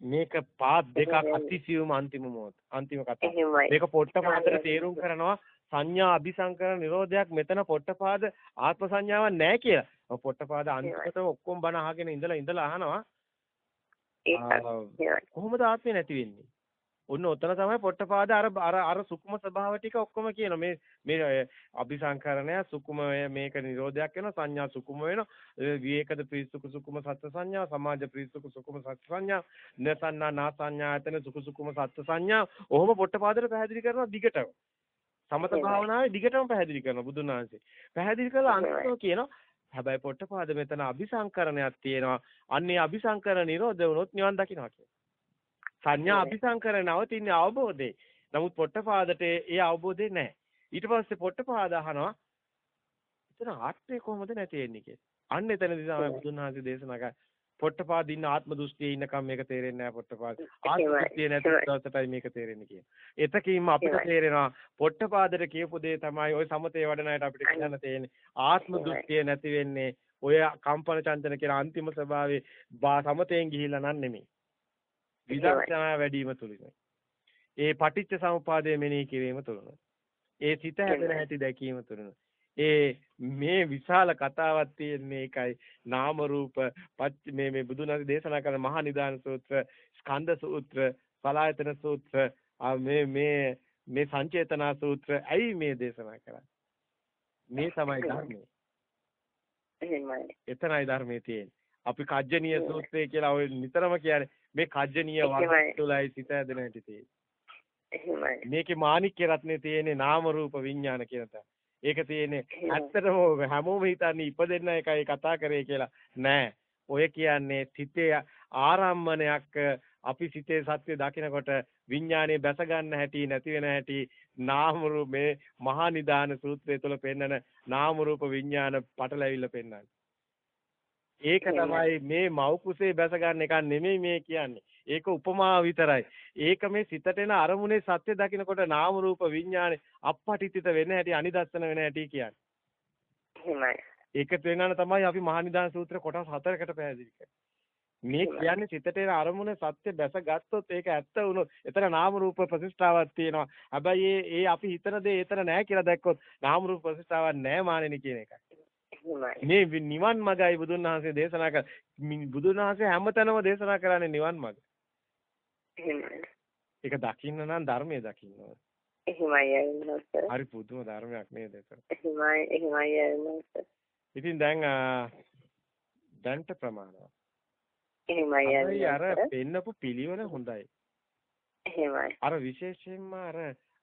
මේක පාත් දෙකක්. අතිසියුම අන්තිම මොහොත. අන්තිම කතාව. මේක පොට්ටපාදට තේරුම් කරනවා සංඥා අபிසංකරණ නිරෝධයක් මෙතන පොට්ටපාද ආත්ම සංඥාවක් නැහැ කියලා. ඔය පොට්ටපාද අන්තිමටම ඔක්කොම බණ අහගෙන ඉඳලා ඉඳලා අහනවා. කොහොමද ආත්මේ නැති වෙන්නේ? ඔන්න ඔතන තමයි පොට්ටපාද අර අර අර සුකුම ස්වභාව ටික ඔක්කොම කියන මේ මේ අபிසංකරණය සුකුම මේක නිරෝධයක් වෙනවා සංඥා සුකුම වෙනවා. විවේකද ප්‍රීසුක සුකුම සත්‍ය සංඥා සමාජ ප්‍රීසුක සුකුම සත්‍ය සංඥා නසන්නා නා සංඥායතන සුකු සුකුම සත්‍ය සංඥා ඔහොම පොට්ටපාදට පැහැදිලි කරනවා දිගටම. සමත භාවනාවේ දිගටම පැහැදිලි කරනවා බුදුන් වහන්සේ. පැහැදිලි කළා අන්තිම කියනවා හැබැයි පොට්ටපාද මෙතන අபிසංකරණයක් තියෙනවා. අන්නේ අபிසංකරණ නිරෝධ වුණොත් නිවන් දකින්නවා කියලා. සංඥා අபிසංකර නවතින්නේ අවබෝධේ. නමුත් පොට්ටපාදට ඒ අවබෝධේ නැහැ. ඊට පස්සේ පොට්ටපාද අහනවා එතන ආත්මය කොහොමද නැති වෙන්නේ කියලා. අන්න එතනදී තමයි බුදුන් වහන්සේ දේශනා කරන්නේ පොට්ටපාද ඉන්න ආත්ම දෘෂ්ටියේ ඉන්නකම් මේක තේරෙන්නේ නැහැ පොට්ටපාද. ආත්ම දෘෂ්ටිය නැති දවසටයි මේක තේරෙන්නේ කියන. එතකින්ම අපිට තේරෙනවා පොට්ටපාදට කියපු දේ තමයි ওই සමතේ වඩන අයට අපිට කියන්න තියෙන්නේ. ආත්ම දෘෂ්ටිය නැති වෙන්නේ ඔය කම්පන චන්දන කියලා අන්තිම ස්වභාවයේ සමතෙන් ගිහිල්ලා නන් නෙමෙයි. විදර්ශනා වැඩිම තුලින්. ඒ පටිච්ච සමුපාදය මෙනෙහි කිරීම තුලින්. ඒ සිත හැදෙන හැටි දැකීම තුලින්. ඒ මේ විශාල කතාවක් තියෙන්නේ ඒකයි. නාම රූප මේ මේ බුදුන් වහන්සේ දේශනා කරන මහා නිදාන සූත්‍ර ස්කන්ධ සූත්‍ර සලායතන සූත්‍ර මේ මේ මේ සංචේතනා සූත්‍ර ඇයි මේ දේශනා කරන්නේ? මේ තමයි ධර්මය. එහෙමයි. එතනයි ධර්මයේ තියෙන්නේ. අපි කජ්ජනීය සූත්‍රය කියලා ඔය නිතරම කියන්නේ මේ කජ්ජනීය වර්ග තුලයි සිත හැදෙන හැටි තියෙන්නේ. එහෙමයි. මේකේ මාණික්‍ය රත්නේ තියෙන්නේ නාම රූප විඥාන කියන තැන. ඒක තියෙන්නේ ඇත්තටම හැමෝම හිතන්නේ ඉපදෙන්න එකයි කතා කරේ කියලා. නෑ. ඔය කියන්නේ සිතේ ආරම්මණයක් අපි සිතේ සත්‍ය දකිනකොට විඥානයේ බැස ගන්න හැටි නැති වෙන හැටි නාම රූපේ මහා නිදාන සූත්‍රය තුළ පෙන්නන නාම රූප විඥාන පටලැවිල්ල පෙන්වන්නේ. ඒක තමයි මේ මව් කුසේ බැස ගන්න එක නෙමෙයි මේ කියන්නේ. ඒක උපමාව විතරයි. ඒක මේ සිතට එන අරමුණේ සත්‍ය දකිනකොට නාම රූප විඥානේ අපපටිතිත වෙන හැටි අනිදස්සන වෙන හැටි කියන්නේ. එහෙමයි. ඒක තේනන තමයි අපි මහනිදාන සූත්‍ර කොටස් හතරකට පැහැදිලි කරන්නේ. මේ කියන්නේ සිතට එන අරමුණ සත්‍ය බැස ගත්තොත් ඒක ඇත්ත වුණොත් එතන නාම රූප ප්‍රතිෂ්ඨාවක් තියෙනවා. හැබැයි ඒ අපි හිතන දේ එතන නැහැ කියලා දැක්කොත් නාම රූප ප්‍රතිෂ්ඨාවක් නැහැ මානෙනි කියන එකයි. මේ නිවන් මගයි බුදුන් වහන්සේ දේශනා කර බුදුන් වහන්සේ හැමතැනම දේශනා කරන්නේ නිවන් මග. ඒක දකින්න නම් ධර්මයේ දකින්න ඕනේ. එහෙමයි අයනස. හරි පුදුම ධර්මයක් නේද ඒක? එහෙමයි එහෙමයි අයනස. ඉතින් දැන් දැන්ට ප්‍රමාණවත්. එහෙමයි අයනස. අර පෙන්නපු පිළිවෙල හොඳයි. එහෙමයි. අර විශේෂයෙන්ම අර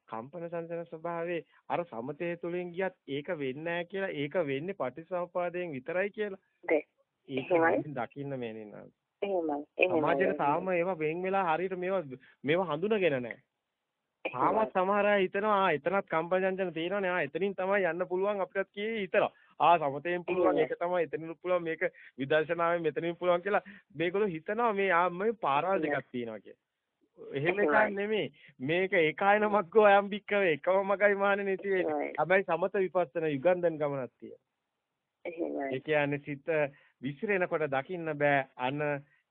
කම්පන සංසන ස්වභාවයේ අර සමතේ තුලින් ගියත් ඒක වෙන්නේ නැහැ කියලා ඒක වෙන්නේ පටිසමුපාදයෙන් විතරයි කියලා. ඒක දකින්න මේනින්න. එහෙමයි. සමාජයේ තාම ඒවා වෙන් වෙලා හරියට මේවා මේවා හඳුනගෙන නැහැ. තාමත් සමහර අය හිතනවා ආ එතනත් කම්පන සංසන තියෙනවනේ ආ එතනින් තමයි යන්න පුළුවන් අපිටත් කී හිතනවා. ආ සමතයෙන් පුළුවන් ඒක තමයි එතනින් පුළුවන් මේක විදර්ශනාවෙන් මෙතනින් පුළුවන් කියලා මේගොල්ලෝ හිතනවා මේ ආ මේ පාරවල් දෙකක් තියෙනවා කියලා. එහෙම එකක් නෙමෙයි. මේක ඒකායන මග්ගෝ අයම් බික්කවේ එකම මගයි මානෙ තියෙන්නේ. හැබැයි සමත විපස්සන යුගන්ධන් ගමනක් තියෙනවා. ඒ කියන්නේ සිත විසිරෙනකොට දකින්න බෑ අන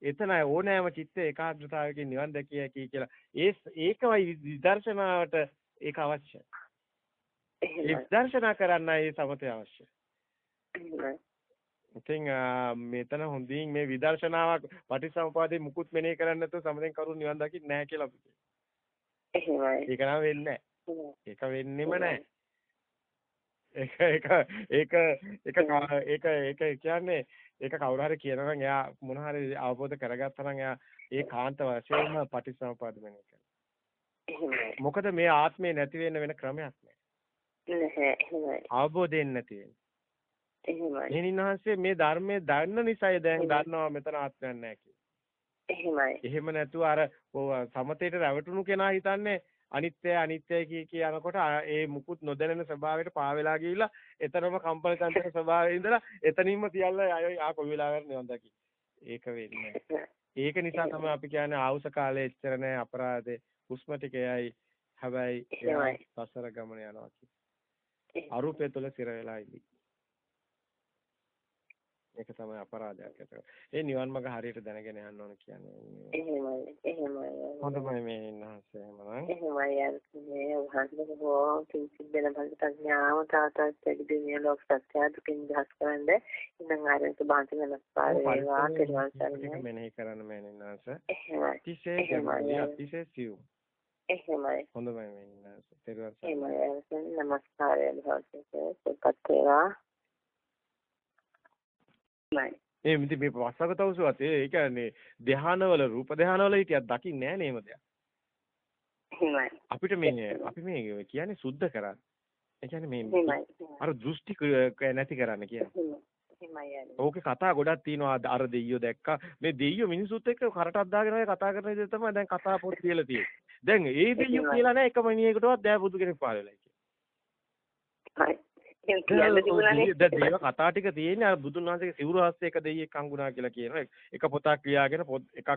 එතන ඕනෑම චිත්ත ඒකාග්‍රතාවයකින් නිවන් දැකිය හැකි කියලා. ඒ ඒකමයි විදර්ශනාවට ඒක අවශ්‍යයි. ඒ විදර්ශනා කරන්නයි සමතය අවශ්‍යයි. ඉතින් මෙතන හොඳින් මේ විදර්ශනාවක් පටිසමුපාදේ මුකුත් මෙනෙහි කරන්නේ නැතුව සමතෙන් කරුණ නිවන් දකින්න නැහැ කියලා අපි කියනවා. එහෙමයි. ඒක නම් වෙන්නේ නැහැ. ඒක වෙන්නෙම නැහැ. ඒක ඒක ඒක ඒක ඒක ඒක කියන්නේ ඒක කවුරු හරි කියනවා නම් එයා මොන හරි අවබෝධ කරගත්තා නම් එයා ඒ කාන්ත වශයෙන්ම පටිසමුපාද මෙනෙහි කරනවා. මොකද මේ ආත්මේ නැති වෙන්න වෙන ක්‍රමයක් නැහැ. නැහැ. අවබෝධයෙන් නැති වෙන්නේ. එහෙමයි. මෙහෙණින්හන්සේ මේ ධර්මයේ දන්න නිසායි දැන් දන්නවා මෙතන ආත්මයක් නැහැ කියලා. එහෙමයි. එහෙම නැතුව අර සමතේට රැවටුණු කෙනා හිතන්නේ අනිත්‍යයි අනිත්‍යයි කිය කිය යනකොට ඒ මුකුත් නොදැනෙන ස්වභාවයට පාවෙලා ගිහිල්ලා එතරම් කම්පන චංචල ස්වභාවයේ ඉඳලා එතනින්ම තියල්ල ආ කොයි වෙලාවකට නිවන් දකි. ඒක වෙන්නේ ඒක නිසා තමයි අපි කියන්නේ ආවුස කාලේ එච්චර නෑ අපරාධේ හුස්ම ටිකයයි හැබැයි සසර ගමන යනවා කියන්නේ. අරූපය තුළ සිර වෙලා ඉඳි. ඒක තමයි අපරාධයක් ඒක. ඒ නිවන් මඟ හරියට දැනගෙන යන්න ඕන කියන්නේ. එහෙමයි. එහෙමයි. හොඳමයි මේ ඉන්නහස එහෙමනම්. එහෙමයි මේ වහන්සේ බොහෝ කිසිත් දෙන බල ප්‍රඥාව තාතත් දෙවිදිනේ ලෝක සත්‍ය දුකින් දහස් කරන්නේ ඉතින් ආරෙන් සුභාන්ති නමස්කාර වේවා පිරුවන් සරණයි. මෙනෙහි කරන්න මේ ඉන්නහස. එහෙමයි. අතිශය ගැඹුරුයි අතිශය සියුම්. එහෙමයි. හොඳමයි මේ ඉන්නහස. පිරුවන් සරණයි. එහෙමයි නමස්කාරය භාෂිතේ සුපත් වේවා. නෑ. ඒ මිති මේ වස්සක තවුසුවත් ඒ කියන්නේ ධානවල රූප ධානවල හිටියක් දකින්නේ නෑ නේම දෙයක්. එහෙමයි. අපිට මේ අපි මේ කියන්නේ සුද්ධ කරන්නේ. ඒ කියන්නේ මේ අර දෘෂ්ටි නැති කරන්න කියන්නේ. ඕකේ කතා ගොඩක් තියෙනවා අර දෙයියෝ දැක්කා මේ දෙයියෝ මිනිසුත් එක්ක කරටක් දාගෙන ඔය කතා කරන විදිහ තමයි දැන් කතා පොත් කියලා තියෙන්නේ. දැන් ඒ දෙයියෝ කියලා නෑ එක මිනිහෙකුටවත් දැන් බුදු කෙනෙක් වෙලා කියන්නේ. දේව කතා ටික තියෙන්නේ අර බුදුන් වහන්සේගේ සිවුරු හස්තේ එක දෙයියෙක් හංගුණා කියලා කියනවා. එක පොතක් ලියාගෙන පොත් එකක්